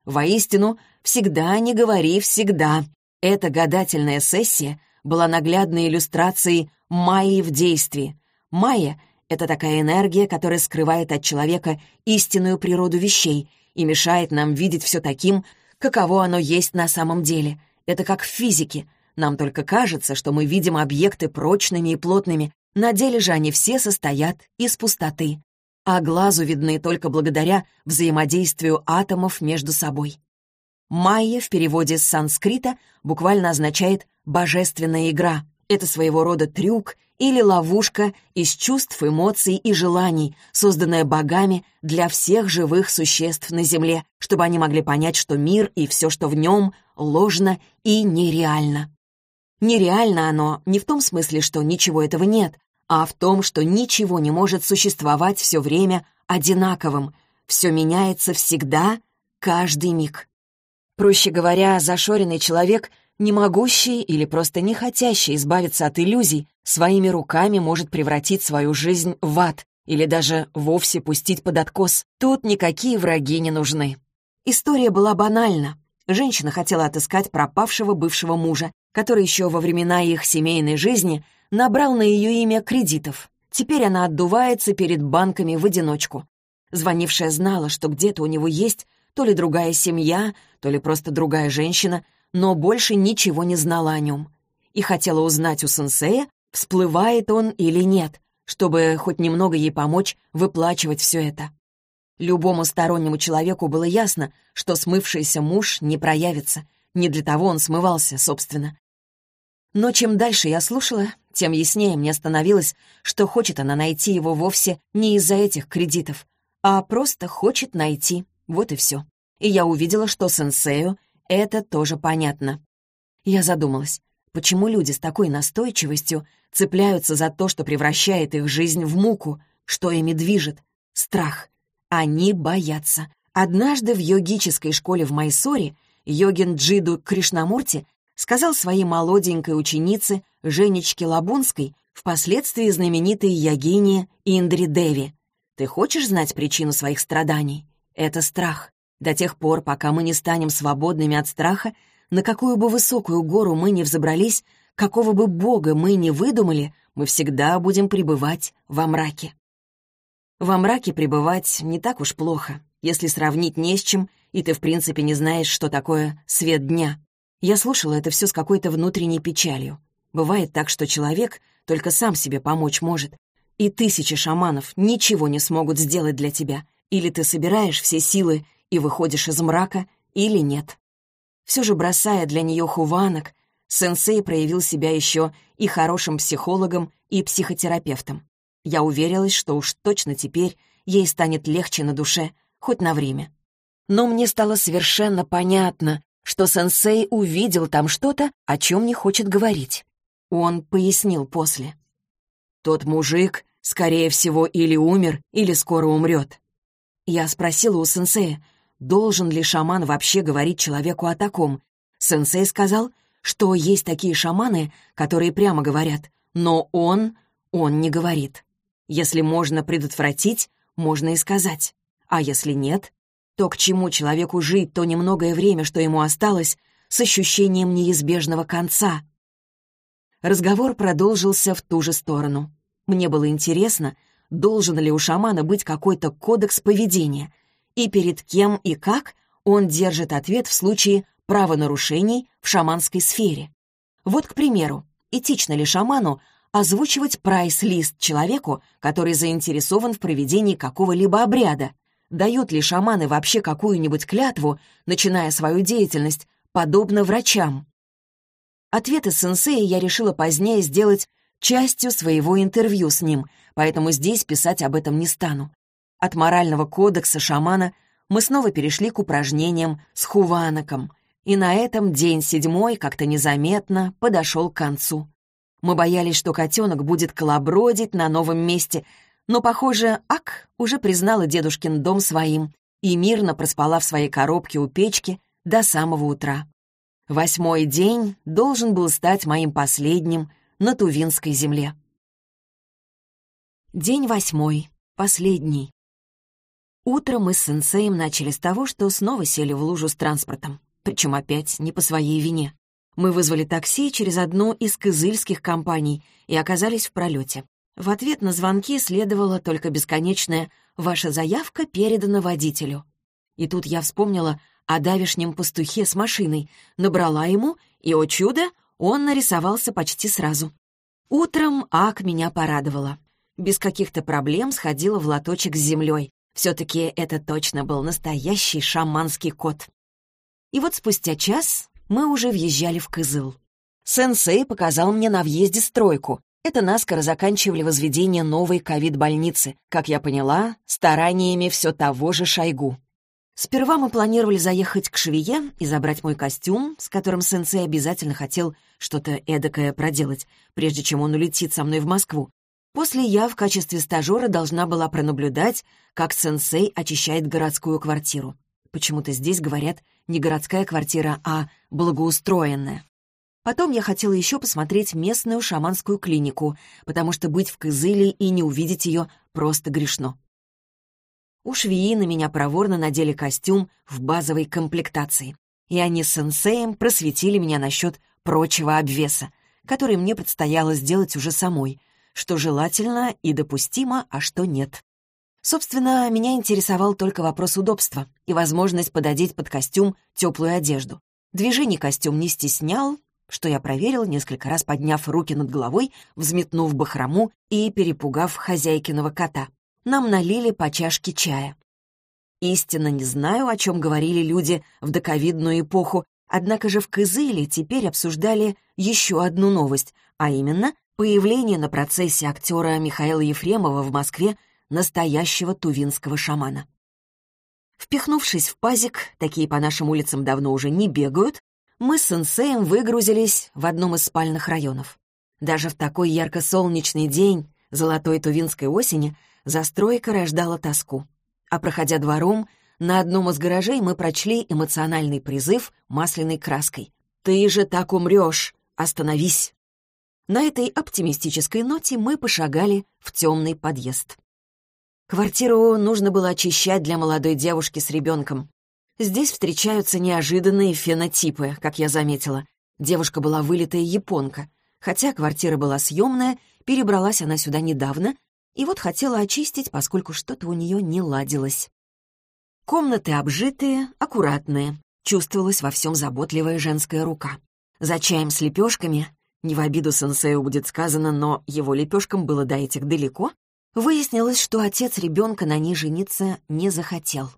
Воистину, всегда не говори всегда. Эта гадательная сессия была наглядной иллюстрацией Майи в действии. Майя — это такая энергия, которая скрывает от человека истинную природу вещей и мешает нам видеть все таким, каково оно есть на самом деле. Это как в физике. Нам только кажется, что мы видим объекты прочными и плотными, на деле же они все состоят из пустоты, а глазу видны только благодаря взаимодействию атомов между собой. Майя в переводе с санскрита буквально означает «божественная игра». Это своего рода трюк или ловушка из чувств, эмоций и желаний, созданная богами для всех живых существ на Земле, чтобы они могли понять, что мир и все, что в нем, ложно и нереально. Нереально оно не в том смысле, что ничего этого нет, а в том, что ничего не может существовать все время одинаковым, все меняется всегда, каждый миг. Проще говоря, зашоренный человек — не могущий или просто не хотящий избавиться от иллюзий, своими руками может превратить свою жизнь в ад или даже вовсе пустить под откос. Тут никакие враги не нужны. История была банальна. Женщина хотела отыскать пропавшего бывшего мужа, который еще во времена их семейной жизни набрал на ее имя кредитов. Теперь она отдувается перед банками в одиночку. Звонившая знала, что где-то у него есть то ли другая семья, то ли просто другая женщина, но больше ничего не знала о нем. И хотела узнать у сенсея, всплывает он или нет, чтобы хоть немного ей помочь выплачивать все это. Любому стороннему человеку было ясно, что смывшийся муж не проявится. Не для того он смывался, собственно. Но чем дальше я слушала, тем яснее мне становилось, что хочет она найти его вовсе не из-за этих кредитов, а просто хочет найти, вот и все. И я увидела, что сенсею это тоже понятно. Я задумалась. Почему люди с такой настойчивостью цепляются за то, что превращает их жизнь в муку? Что ими движет? Страх. Они боятся. Однажды в йогической школе в Майсоре йогин Джиду Кришнамурти сказал своей молоденькой ученице Женечке Лабунской, впоследствии знаменитой йогине Индри Деви. «Ты хочешь знать причину своих страданий? Это страх. До тех пор, пока мы не станем свободными от страха, на какую бы высокую гору мы ни взобрались, какого бы бога мы ни выдумали, мы всегда будем пребывать во мраке. Во мраке пребывать не так уж плохо, если сравнить не с чем, и ты в принципе не знаешь, что такое свет дня. Я слушала это все с какой-то внутренней печалью. Бывает так, что человек только сам себе помочь может, и тысячи шаманов ничего не смогут сделать для тебя. Или ты собираешь все силы и выходишь из мрака, или нет. Все же бросая для нее хуванок, сенсей проявил себя еще и хорошим психологом, и психотерапевтом. Я уверилась, что уж точно теперь ей станет легче на душе, хоть на время. Но мне стало совершенно понятно, что сенсей увидел там что-то, о чем не хочет говорить. Он пояснил после. «Тот мужик, скорее всего, или умер, или скоро умрет». Я спросила у сенсея, должен ли шаман вообще говорить человеку о таком. Сенсей сказал, что есть такие шаманы, которые прямо говорят, но он, он не говорит. Если можно предотвратить, можно и сказать. А если нет, то к чему человеку жить то немногое время, что ему осталось, с ощущением неизбежного конца? Разговор продолжился в ту же сторону. Мне было интересно, должен ли у шамана быть какой-то кодекс поведения — и перед кем и как он держит ответ в случае правонарушений в шаманской сфере. Вот, к примеру, этично ли шаману озвучивать прайс-лист человеку, который заинтересован в проведении какого-либо обряда? Дают ли шаманы вообще какую-нибудь клятву, начиная свою деятельность, подобно врачам? Ответы сенсея я решила позднее сделать частью своего интервью с ним, поэтому здесь писать об этом не стану. От морального кодекса шамана мы снова перешли к упражнениям с хуваноком, и на этом день седьмой как-то незаметно подошел к концу. Мы боялись, что котенок будет колобродить на новом месте, но, похоже, Ак уже признала дедушкин дом своим и мирно проспала в своей коробке у печки до самого утра. Восьмой день должен был стать моим последним на Тувинской земле. День восьмой, последний. Утром мы с сенсеем начали с того, что снова сели в лужу с транспортом. Причем опять не по своей вине. Мы вызвали такси через одну из кызыльских компаний и оказались в пролете. В ответ на звонки следовало только бесконечное «Ваша заявка передана водителю». И тут я вспомнила о давешнем пастухе с машиной, набрала ему, и, о чудо, он нарисовался почти сразу. Утром Ак меня порадовала. Без каких-то проблем сходила в лоточек с землей, все-таки это точно был настоящий шаманский кот. И вот спустя час мы уже въезжали в Кызыл. Сенсей показал мне на въезде стройку. Это наскоро заканчивали возведение новой ковид-больницы, как я поняла, стараниями все того же Шойгу. Сперва мы планировали заехать к швее и забрать мой костюм, с которым сенсей обязательно хотел что-то эдакое проделать, прежде чем он улетит со мной в Москву. После я в качестве стажера должна была пронаблюдать, как сенсей очищает городскую квартиру. Почему-то здесь говорят не городская квартира, а благоустроенная. Потом я хотела еще посмотреть местную шаманскую клинику, потому что быть в Кызыле и не увидеть ее просто грешно. У швеи на меня проворно надели костюм в базовой комплектации, и они с сенсеем просветили меня насчет прочего обвеса, который мне предстояло сделать уже самой — что желательно и допустимо, а что нет. Собственно, меня интересовал только вопрос удобства и возможность пододеть под костюм теплую одежду. Движений костюм не стеснял, что я проверил, несколько раз подняв руки над головой, взметнув бахрому и перепугав хозяйкиного кота. Нам налили по чашке чая. Истинно не знаю, о чем говорили люди в доковидную эпоху, однако же в Кызыле теперь обсуждали еще одну новость, а именно Появление на процессе актера Михаила Ефремова в Москве настоящего тувинского шамана. Впихнувшись в пазик, такие по нашим улицам давно уже не бегают, мы с сенсеем выгрузились в одном из спальных районов. Даже в такой ярко-солнечный день, золотой тувинской осени, застройка рождала тоску. А проходя двором, на одном из гаражей мы прочли эмоциональный призыв масляной краской. «Ты же так умрешь! Остановись!» На этой оптимистической ноте мы пошагали в темный подъезд. Квартиру нужно было очищать для молодой девушки с ребенком. Здесь встречаются неожиданные фенотипы, как я заметила. Девушка была вылитая японка. Хотя квартира была съемная, перебралась она сюда недавно, и вот хотела очистить, поскольку что-то у нее не ладилось. Комнаты обжитые, аккуратные. Чувствовалась во всем заботливая женская рука. За чаем с лепешками, не в обиду сенсею будет сказано, но его лепешкам было до этих далеко, выяснилось, что отец ребенка на ней жениться не захотел.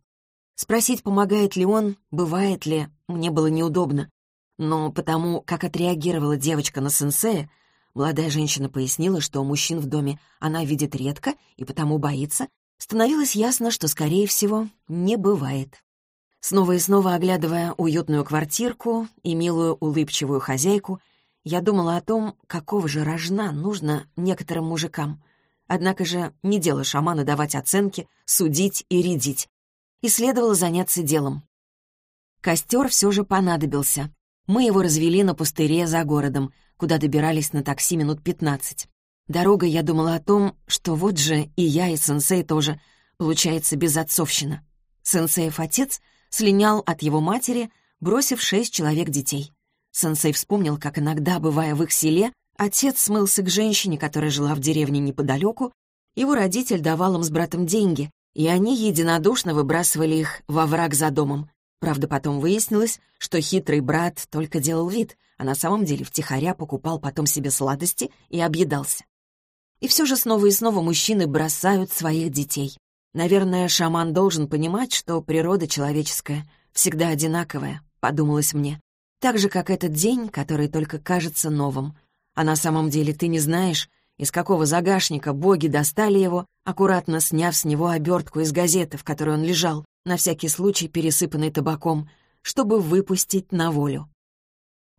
Спросить, помогает ли он, бывает ли, мне было неудобно. Но потому, как отреагировала девочка на сенсея, молодая женщина пояснила, что мужчин в доме она видит редко и потому боится, становилось ясно, что, скорее всего, не бывает. Снова и снова оглядывая уютную квартирку и милую улыбчивую хозяйку, я думала о том, какого же рожна нужно некоторым мужикам. Однако же не дело шамана давать оценки, судить и рядить и следовало заняться делом. Костер все же понадобился. Мы его развели на пустыре за городом, куда добирались на такси минут пятнадцать. Дорогой я думала о том, что вот же и я, и сенсей тоже, получается, безотцовщина. Сенсеев отец слинял от его матери, бросив шесть человек детей. Сенсей вспомнил, как иногда, бывая в их селе, отец смылся к женщине, которая жила в деревне неподалеку, его родитель давал им с братом деньги, и они единодушно выбрасывали их во враг за домом. Правда, потом выяснилось, что хитрый брат только делал вид, а на самом деле втихаря покупал потом себе сладости и объедался. И все же снова и снова мужчины бросают своих детей. Наверное, шаман должен понимать, что природа человеческая всегда одинаковая, подумалось мне. Так же, как этот день, который только кажется новым. А на самом деле ты не знаешь, из какого загашника боги достали его, аккуратно сняв с него обертку из газеты, в которой он лежал, на всякий случай пересыпанный табаком, чтобы выпустить на волю.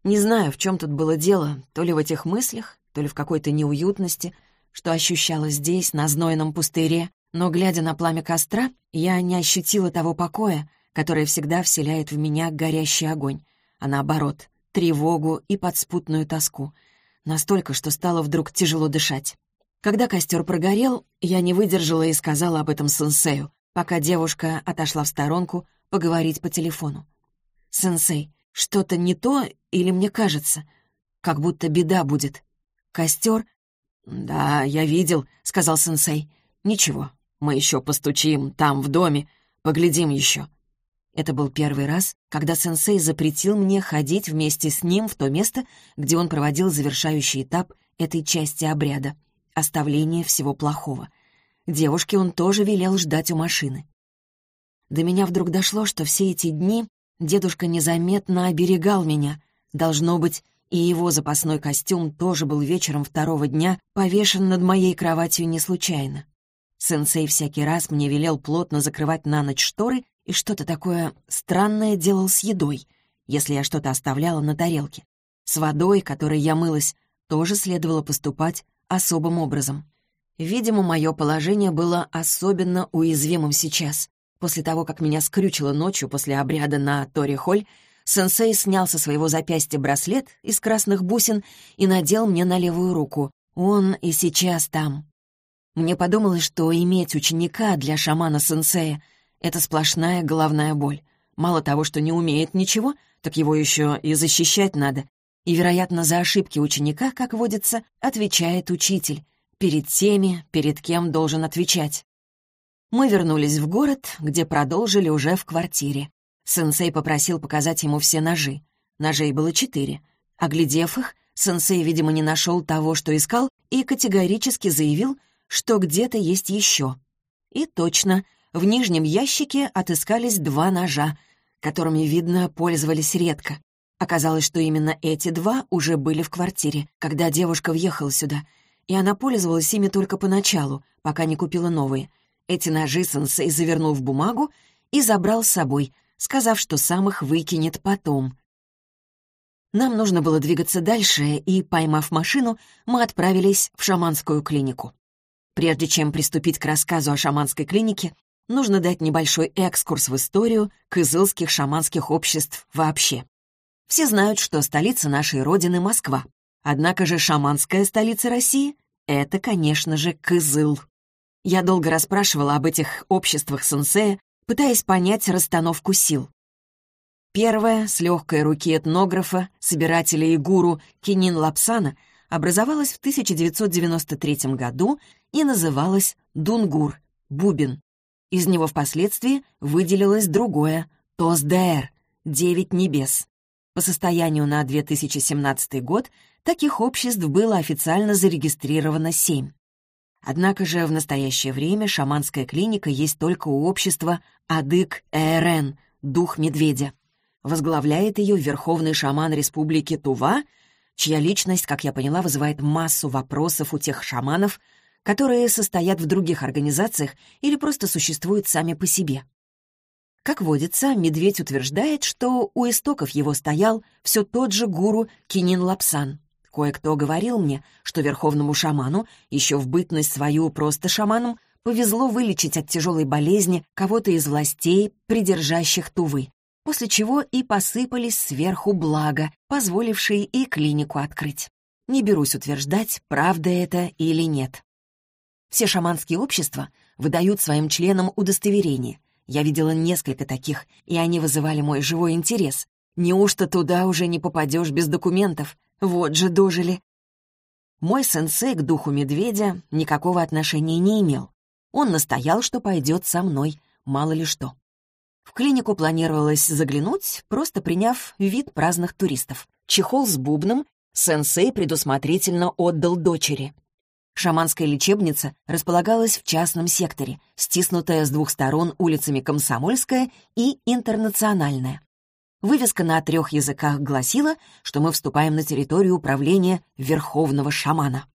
Не знаю, в чем тут было дело, то ли в этих мыслях, то ли в какой-то неуютности, что ощущала здесь, на знойном пустыре, но, глядя на пламя костра, я не ощутила того покоя, который всегда вселяет в меня горящий огонь, а наоборот, тревогу и подспутную тоску — Настолько, что стало вдруг тяжело дышать. Когда костер прогорел, я не выдержала и сказала об этом сенсею, пока девушка отошла в сторонку поговорить по телефону. «Сенсей, что-то не то или мне кажется? Как будто беда будет. Костер...» «Да, я видел», — сказал сенсей. «Ничего, мы еще постучим там, в доме, поглядим еще. Это был первый раз, когда сенсей запретил мне ходить вместе с ним в то место, где он проводил завершающий этап этой части обряда — оставление всего плохого. Девушке он тоже велел ждать у машины. До меня вдруг дошло, что все эти дни дедушка незаметно оберегал меня. Должно быть, и его запасной костюм тоже был вечером второго дня повешен над моей кроватью не случайно. Сенсей всякий раз мне велел плотно закрывать на ночь шторы и что-то такое странное делал с едой, если я что-то оставляла на тарелке. С водой, которой я мылась, тоже следовало поступать особым образом. Видимо, мое положение было особенно уязвимым сейчас. После того, как меня скрючило ночью после обряда на Тори-Холь, сенсей снял со своего запястья браслет из красных бусин и надел мне на левую руку. Он и сейчас там. Мне подумалось, что иметь ученика для шамана-сенсея — это сплошная головная боль. Мало того, что не умеет ничего, так его еще и защищать надо. И, вероятно, за ошибки ученика, как водится, отвечает учитель. Перед теми, перед кем должен отвечать. Мы вернулись в город, где продолжили уже в квартире. Сенсей попросил показать ему все ножи. Ножей было четыре. Оглядев их, сенсей, видимо, не нашел того, что искал, и категорически заявил, что где-то есть еще. И точно, в нижнем ящике отыскались два ножа, которыми, видно, пользовались редко. Оказалось, что именно эти два уже были в квартире, когда девушка въехала сюда, и она пользовалась ими только поначалу, пока не купила новые. Эти ножи сенсей завернул в бумагу и забрал с собой, сказав, что сам их выкинет потом. Нам нужно было двигаться дальше, и, поймав машину, мы отправились в шаманскую клинику. Прежде чем приступить к рассказу о шаманской клинике, нужно дать небольшой экскурс в историю кызылских шаманских обществ вообще. Все знают, что столица нашей родины — Москва. Однако же шаманская столица России — это, конечно же, Кызыл. Я долго расспрашивала об этих обществах сенсея, пытаясь понять расстановку сил. Первая, с легкой руки этнографа, собирателя и гуру Кинин Лапсана, образовалась в 1993 году и называлась Дунгур, Бубин. Из него впоследствии выделилось другое — Тоздээр, Девять небес. По состоянию на 2017 год таких обществ было официально зарегистрировано семь. Однако же в настоящее время шаманская клиника есть только у общества Адык-Эрен, дух медведя. Возглавляет ее верховный шаман республики Тува, чья личность, как я поняла, вызывает массу вопросов у тех шаманов, которые состоят в других организациях или просто существуют сами по себе. Как водится, медведь утверждает, что у истоков его стоял все тот же гуру Кинин Лапсан. Кое-кто говорил мне, что верховному шаману, еще в бытность свою просто шаманом, повезло вылечить от тяжелой болезни кого-то из властей, придержащих Тувы после чего и посыпались сверху блага, позволившие и клинику открыть. Не берусь утверждать, правда это или нет. Все шаманские общества выдают своим членам удостоверение. Я видела несколько таких, и они вызывали мой живой интерес. Неужто туда уже не попадешь без документов? Вот же дожили. Мой сенсей к духу медведя никакого отношения не имел. Он настоял, что пойдет со мной, мало ли что. В клинику планировалось заглянуть, просто приняв вид праздных туристов. Чехол с бубном сенсей предусмотрительно отдал дочери. Шаманская лечебница располагалась в частном секторе, стиснутая с двух сторон улицами Комсомольская и Интернациональная. Вывеска на трех языках гласила, что мы вступаем на территорию управления Верховного Шамана.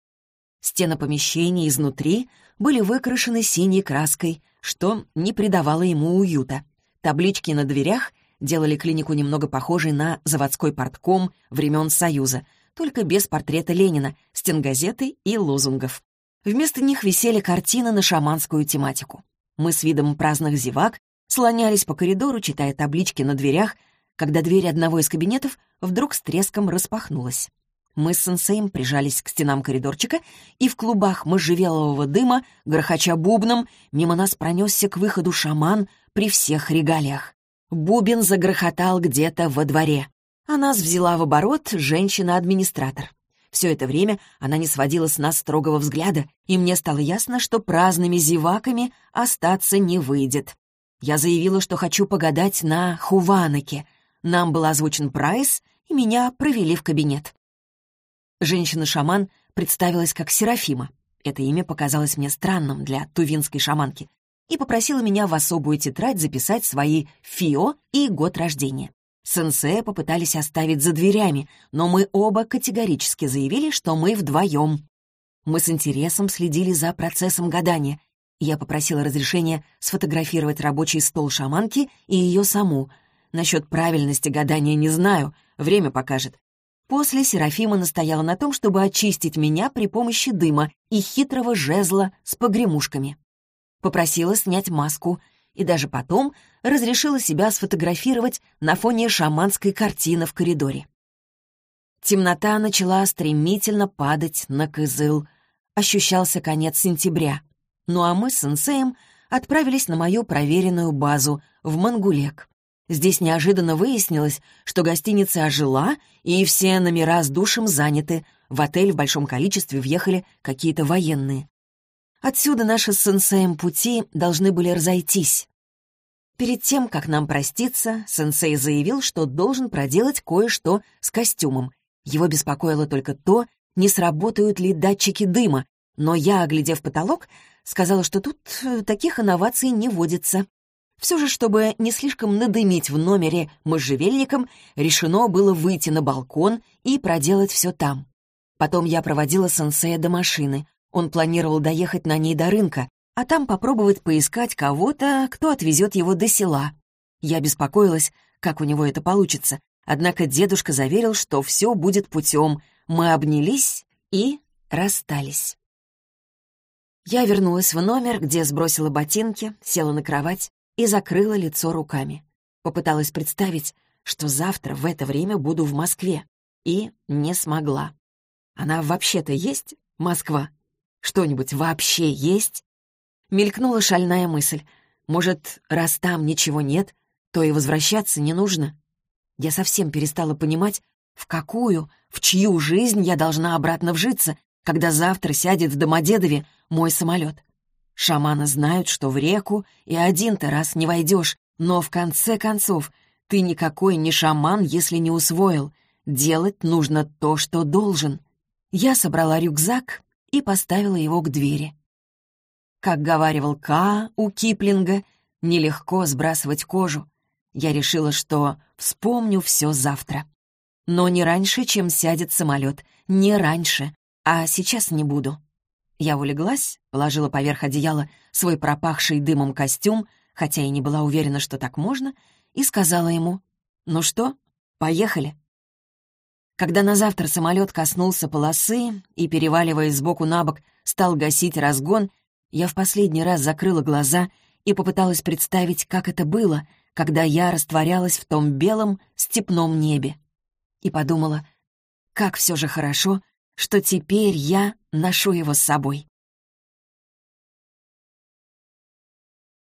Стены помещения изнутри были выкрашены синей краской, что не придавало ему уюта. Таблички на дверях делали клинику немного похожей на заводской портком времен Союза, только без портрета Ленина, стенгазеты и лозунгов. Вместо них висели картины на шаманскую тематику. Мы с видом праздных зевак слонялись по коридору, читая таблички на дверях, когда дверь одного из кабинетов вдруг с треском распахнулась. Мы с сенсеем прижались к стенам коридорчика, и в клубах можжевелового дыма, грохоча бубном, мимо нас пронесся к выходу шаман при всех регалиях. Бубен загрохотал где-то во дворе. А нас взяла в оборот женщина-администратор. Все это время она не сводила с нас строгого взгляда, и мне стало ясно, что праздными зеваками остаться не выйдет. Я заявила, что хочу погадать на Хуванаке. Нам был озвучен прайс, и меня провели в кабинет. Женщина-шаман представилась как Серафима. Это имя показалось мне странным для тувинской шаманки и попросила меня в особую тетрадь записать свои ФИО и год рождения. Сенсея попытались оставить за дверями, но мы оба категорически заявили, что мы вдвоем. Мы с интересом следили за процессом гадания. Я попросила разрешения сфотографировать рабочий стол шаманки и ее саму. Насчет правильности гадания не знаю, время покажет. После Серафима настояла на том, чтобы очистить меня при помощи дыма и хитрого жезла с погремушками попросила снять маску и даже потом разрешила себя сфотографировать на фоне шаманской картины в коридоре. Темнота начала стремительно падать на кызыл. Ощущался конец сентября. Ну а мы с сенсеем отправились на мою проверенную базу в Мангулек. Здесь неожиданно выяснилось, что гостиница ожила, и все номера с душем заняты. В отель в большом количестве въехали какие-то военные. Отсюда наши с сенсеем пути должны были разойтись. Перед тем, как нам проститься, сенсей заявил, что должен проделать кое-что с костюмом. Его беспокоило только то, не сработают ли датчики дыма, но я, оглядев потолок, сказала, что тут э, таких инноваций не водится. Все же, чтобы не слишком надымить в номере можжевельником, решено было выйти на балкон и проделать все там. Потом я проводила сенсея до машины. Он планировал доехать на ней до рынка, а там попробовать поискать кого-то, кто отвезет его до села. Я беспокоилась, как у него это получится, однако дедушка заверил, что все будет путем. Мы обнялись и расстались. Я вернулась в номер, где сбросила ботинки, села на кровать и закрыла лицо руками. Попыталась представить, что завтра в это время буду в Москве. И не смогла. Она вообще-то есть, Москва? Что-нибудь вообще есть? Мелькнула шальная мысль. Может, раз там ничего нет, то и возвращаться не нужно? Я совсем перестала понимать, в какую, в чью жизнь я должна обратно вжиться, когда завтра сядет в Домодедове мой самолет. Шаманы знают, что в реку и один-то раз не войдешь, но в конце концов ты никакой не шаман, если не усвоил. Делать нужно то, что должен. Я собрала рюкзак и поставила его к двери. Как говаривал Ка у Киплинга, нелегко сбрасывать кожу. Я решила, что вспомню все завтра. Но не раньше, чем сядет самолет. Не раньше. А сейчас не буду. Я улеглась, положила поверх одеяла свой пропахший дымом костюм, хотя и не была уверена, что так можно, и сказала ему, «Ну что, поехали?» Когда на завтра самолет коснулся полосы и, переваливаясь сбоку на бок, стал гасить разгон, я в последний раз закрыла глаза и попыталась представить, как это было, когда я растворялась в том белом степном небе. И подумала, как все же хорошо, что теперь я ношу его с собой.